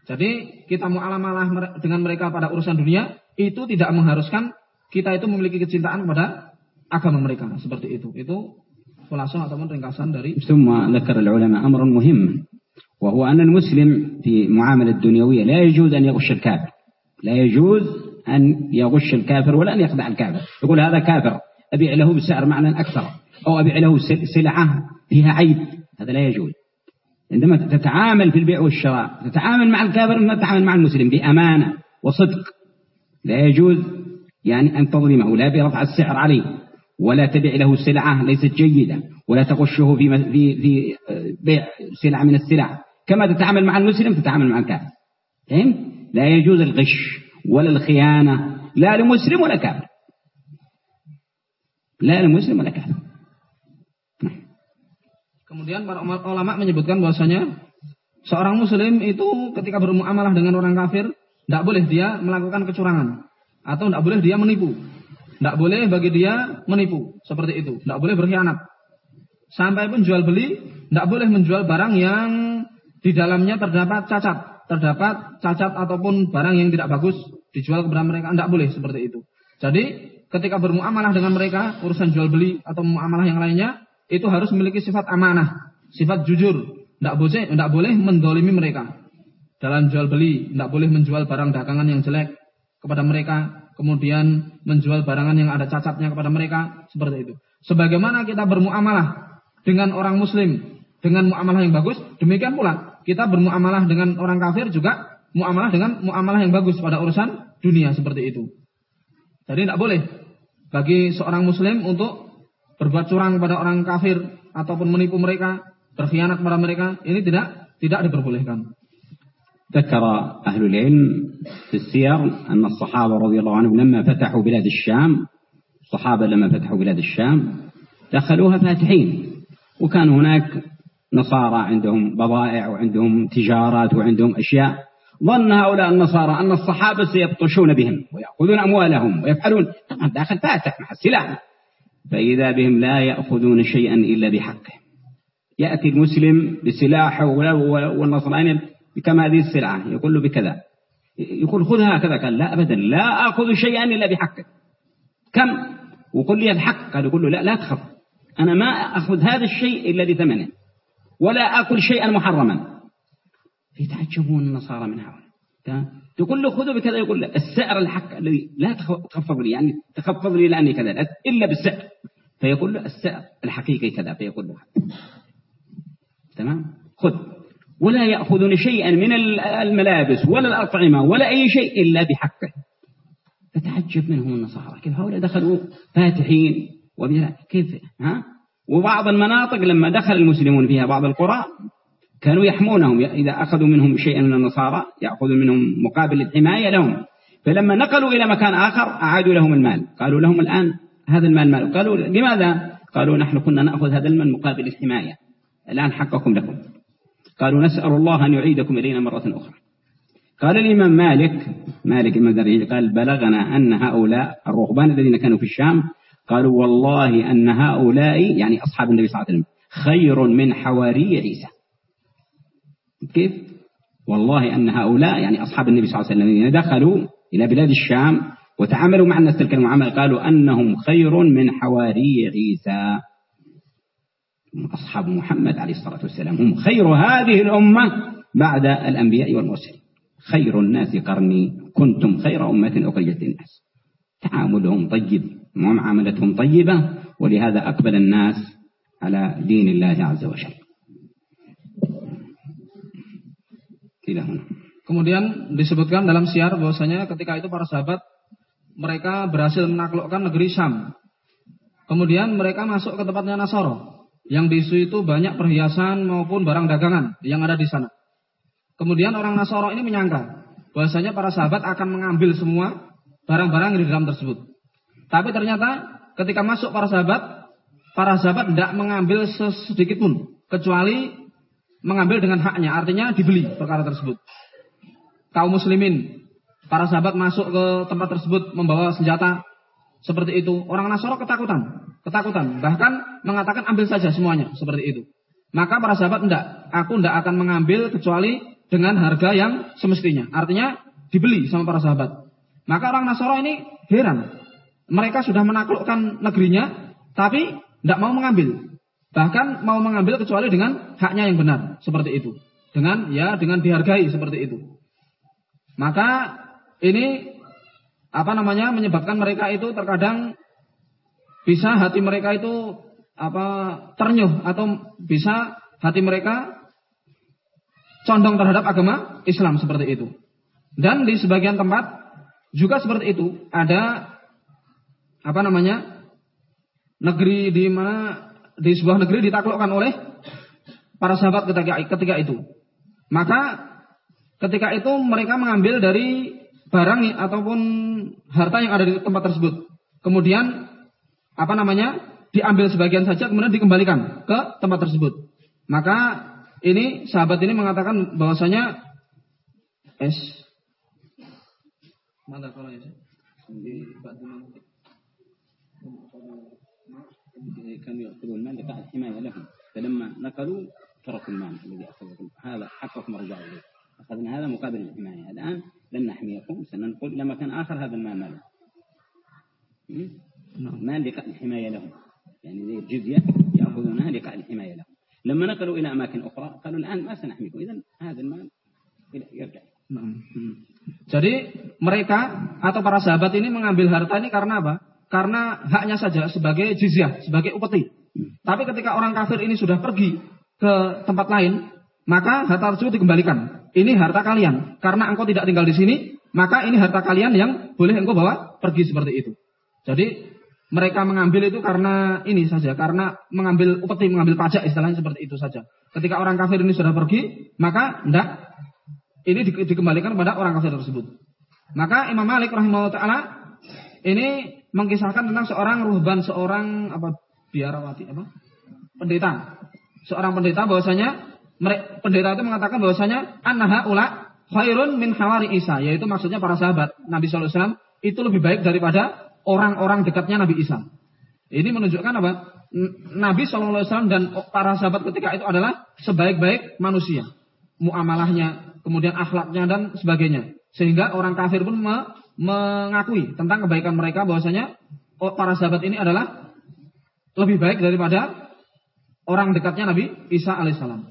Jadi kita muamalah dengan mereka pada urusan dunia itu tidak mengharuskan kita itu memiliki kecintaan kepada agama mereka seperti itu. Itu خلاصة ataupun ringkasan dari ثم ذكر العلماء أمر مهم وهو أن المسلم في معاملة الدنيوية لا يجوز أن يغش الكافر لا يجوز أن يغش الكافر ولا أن يخدع الكافر يقول هذا كافر أبيع له بسعر معنى أكثر أو أبيع له سلعة فيها عيب هذا لا يجوز عندما تتعامل في البيع والشراء تتعامل مع الكافر ما تتعامل مع المسلم بأمانة وصدق لا يجوز يعني أن تظلمه لا برفع السعر عليه ولا تبيع له سلعة ليست جيدة ولا تغشه في في في بيع سلعة من السلع كما تتعامل مع المسلم تتعامل مع الكافر فهمت؟ لا يجوز الغش ولا الخيانة لا لمسلم ولا كافر لا لمسلم ولا كافر Kemudian para ulama menyebutkan bahwasanya seorang muslim itu ketika bermuamalah dengan orang kafir tidak boleh dia melakukan kecurangan atau tidak boleh dia menipu. Tidak boleh bagi dia menipu. Seperti itu. Tidak boleh berkhianat. Sampai pun jual beli, tidak boleh menjual barang yang di dalamnya terdapat cacat. Terdapat cacat ataupun barang yang tidak bagus dijual kepada mereka. Tidak boleh seperti itu. Jadi ketika bermuamalah dengan mereka, urusan jual beli atau muamalah yang lainnya, itu harus memiliki sifat amanah, sifat jujur. Tidak boleh, tidak boleh mendolimi mereka. Dalam jual beli, tidak boleh menjual barang dagangan yang jelek, kepada mereka, kemudian menjual barangan yang ada cacatnya kepada mereka, seperti itu. Sebagaimana kita bermuamalah dengan orang muslim, dengan muamalah yang bagus, demikian pula kita bermuamalah dengan orang kafir juga muamalah dengan muamalah yang bagus pada urusan dunia seperti itu. Jadi tidak boleh bagi seorang muslim untuk berbuat curang kepada orang kafir ataupun menipu mereka, berkhianat kepada mereka, ini tidak tidak diperbolehkan. ذكر أهل العلم في السير أن الصحابة رضي الله عنهم لما فتحوا بلاد الشام الصحابة لما فتحوا بلاد الشام دخلوها فاتحين وكان هناك نصارى عندهم بضائع وعندهم تجارات وعندهم أشياء. ظن هؤلاء النصارى أن الصحابة سيبطشون بهم ويأخذون أموالهم ويفعلون. طبعا داخل فاتح مع السلاح فإذا بهم لا يأخذون شيئا إلا بحقه. يأتي المسلم بسلاحه والنصراني كما هذه السلعة. يقول له بكذا. يقول خذها هكذا قال لا أبدا. لا أخذ شيئا إلا بحقه كم؟ وقل لي الحق. قال يقول له لا لا تخف. أنا ما أخذ هذا الشيء إلا بثمنه. ولا أكل شيئا محرما. يتعجبون النصارى من هؤلاء. تقول له خذوا بكذا. يقول له السعر الحق الذي لا تخفض لي. يعني تخفض لي لأني كذا. إلا بالسعر. فيقول له السعر الحقيقي كذا. فيقول له تمام؟ خذ. ولا يأخذون شيئا من الملابس ولا الأطعمة ولا أي شيء إلا بحقه. فتعجب منهم النصارى. كيف هؤلاء دخلوا فاتحين كيف؟ ها؟ وبعض المناطق لما دخل المسلمون فيها بعض القرى كانوا يحمونهم. إذا أخذوا منهم شيئا من النصارى يأخذون منهم مقابل الحماية لهم. فلما نقلوا إلى مكان آخر أعادوا لهم المال. قالوا لهم الآن هذا المال مال. قالوا لماذا؟ قالوا نحن كنا نأخذ هذا المال مقابل الحماية. الآن حقكم لكم. قالوا نسأل الله أن يعيدكم إلينا مرة أخرى. قال الإمام مالك مالك بن قال بلغنا أن هؤلاء الرهبان الذين كانوا في الشام قالوا والله أن هؤلاء يعني أصحاب النبي صلى الله عليه وسلم خير من حواري عيسى. كيف؟ والله أن هؤلاء يعني أصحاب النبي صلى الله عليه وسلم الذين دخلوا إلى بلاد الشام وتعاملوا مع الناس تلك المعاملة قالوا أنهم خير من حواري عيسى. أصحاب محمد عليه الصلاة والسلام هم خير هذه الأمة بعد الأنبياء والمرسلين خير الناس قرني كنتم خير أمة أخرجت للناس تعاملهم طيب ومعاملتهم طيبة ولهذا أقبل الناس على دين الله عز وجل Kemudian disebutkan dalam siar bahwasanya ketika itu para sahabat mereka berhasil menaklukkan negeri Syam. Kemudian mereka masuk ke tempatnya Nasoro. Yang di situ itu banyak perhiasan maupun barang dagangan yang ada di sana. Kemudian orang Nasoro ini menyangka bahwasanya para sahabat akan mengambil semua barang-barang di dalam tersebut. Tapi ternyata ketika masuk para sahabat, para sahabat tidak mengambil sedikit pun kecuali mengambil dengan haknya, artinya dibeli perkara tersebut. Kaum muslimin, para sahabat masuk ke tempat tersebut membawa senjata seperti itu. Orang Nasoro ketakutan, ketakutan, bahkan mengatakan ambil saja semuanya seperti itu. Maka para sahabat tidak, aku tidak akan mengambil kecuali dengan harga yang semestinya. Artinya dibeli sama para sahabat. Maka orang Nasoro ini heran. Mereka sudah menaklukkan negerinya, tapi tidak mau mengambil. Bahkan mau mengambil kecuali dengan haknya yang benar, seperti itu. Dengan ya dengan dihargai seperti itu. Maka ini apa namanya menyebabkan mereka itu terkadang bisa hati mereka itu apa ternyuh atau bisa hati mereka condong terhadap agama Islam seperti itu. Dan di sebagian tempat juga seperti itu ada apa namanya negeri di mana di sebuah negeri ditaklukkan oleh para sahabat ketika, ketika itu. Maka ketika itu mereka mengambil dari barang ataupun harta yang ada di tempat tersebut. Kemudian apa namanya? diambil sebagian saja kemudian dikembalikan ke tempat tersebut. Maka ini sahabat ini mengatakan bahwasanya es mana kalau ya? كانوا يأخذون المال لقاء الحماية لهم فلما نقلوا تركوا المال الذي أخذكم هذا حقكم رجعوا إليه أخذنا هذا مقابل الحماية الآن لن نحميكم سننقل إلى مكان آخر هذا المال ماله نعم. مال لقاء الحماية لهم يعني زي الجزية يأخذونها لقاء الحماية لهم لما نقلوا إلى أماكن أخرى قالوا الآن ما سنحميكم إذا هذا المال يرجع Jadi mereka atau para sahabat ini mengambil harta ini karena apa? karena haknya saja sebagai jizyah, sebagai upeti. Tapi ketika orang kafir ini sudah pergi ke tempat lain, maka harta tersebut dikembalikan. Ini harta kalian. Karena engkau tidak tinggal di sini, maka ini harta kalian yang boleh engkau bawa pergi seperti itu. Jadi mereka mengambil itu karena ini saja, karena mengambil upeti, mengambil pajak istilahnya seperti itu saja. Ketika orang kafir ini sudah pergi, maka tidak ini di, dikembalikan kepada orang kafir tersebut. Maka Imam Malik rahimahullah taala ini mengisahkan tentang seorang ruhban, seorang apa biarawati apa? pendeta. Seorang pendeta bahwasanya pendeta itu mengatakan bahwasanya annaha ula khairun min hawari Isa, yaitu maksudnya para sahabat Nabi sallallahu alaihi wasallam itu lebih baik daripada orang-orang dekatnya Nabi Isa. Ini menunjukkan apa? Nabi sallallahu alaihi wasallam dan para sahabat ketika itu adalah sebaik-baik manusia. Muamalahnya, kemudian akhlaknya dan sebagainya. Sehingga orang kafir pun me mengakui tentang kebaikan mereka bahwasanya oh, para sahabat ini adalah lebih baik daripada orang dekatnya Nabi Isa alaihissalam.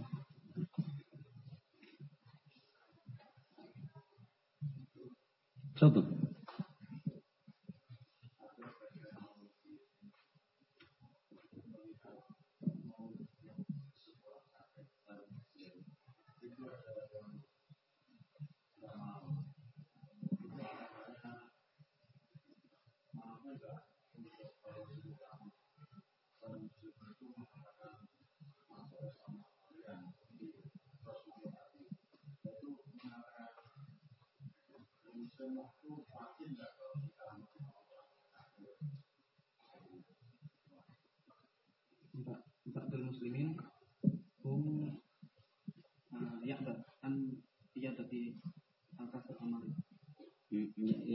Contoh.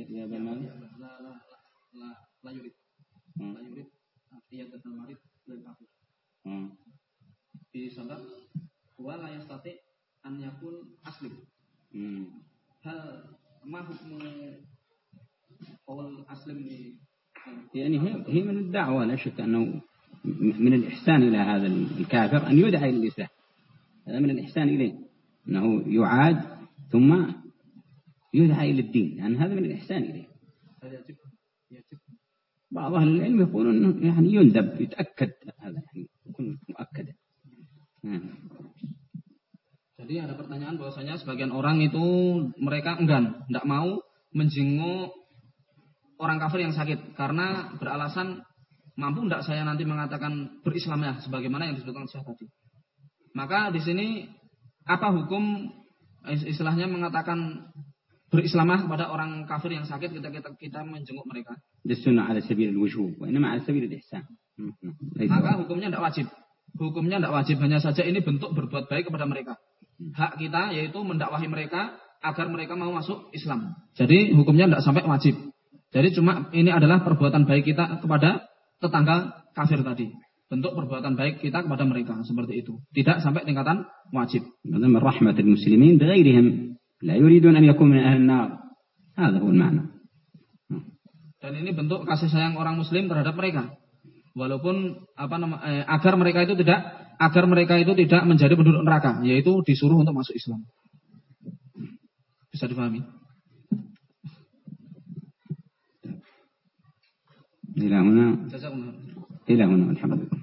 لا لا لا لا يريد. لا يريد المريض. ولا يستطيع أن يكون هل ما حكم قول أسلم يعني هي هي من الدعوة لا شك أنه من الإحسان إلى هذا الكافر أن يدعى إلى الإسلام. هذا من الإحسان إليه أنه يعاد ثم يدعى إلى الدين لأن هذا من الإحسان إليه بعض أهل العلم يقولون أنه يعني يندب يتأكد هذا يعني يكون مؤكدا Jadi ada pertanyaan bahwasanya sebagian orang itu mereka enggan, tidak mau menjenguk orang kafir yang sakit karena beralasan mampu tidak saya nanti mengatakan berislamnya sebagaimana yang disebutkan Syekh tadi. Maka di sini apa hukum istilahnya mengatakan berislamah kepada orang kafir yang sakit kita kita kita menjenguk mereka. Sunnah ala sabil al-wujub, Ini inma ala sabil al-ihsan. Hmm, hmm. Maka hukumnya tidak wajib. Hukumnya tidak wajib hanya saja ini bentuk berbuat baik kepada mereka. Hak kita yaitu mendakwahi mereka agar mereka mau masuk Islam. Jadi hukumnya tidak sampai wajib. Jadi cuma ini adalah perbuatan baik kita kepada tetangga kafir tadi. Bentuk perbuatan baik kita kepada mereka seperti itu. Tidak sampai tingkatan wajib. Rahmatil muslimin bighairihim لا يريدون أن يكون من أهل النار هذا هو المعنى Dan ini bentuk kasih sayang orang muslim terhadap mereka. Walaupun apa nama eh, agar mereka itu tidak agar mereka itu tidak menjadi penduduk neraka, yaitu disuruh untuk masuk Islam. Bisa dipahami? إلى هنا إلى هنا الحمد لله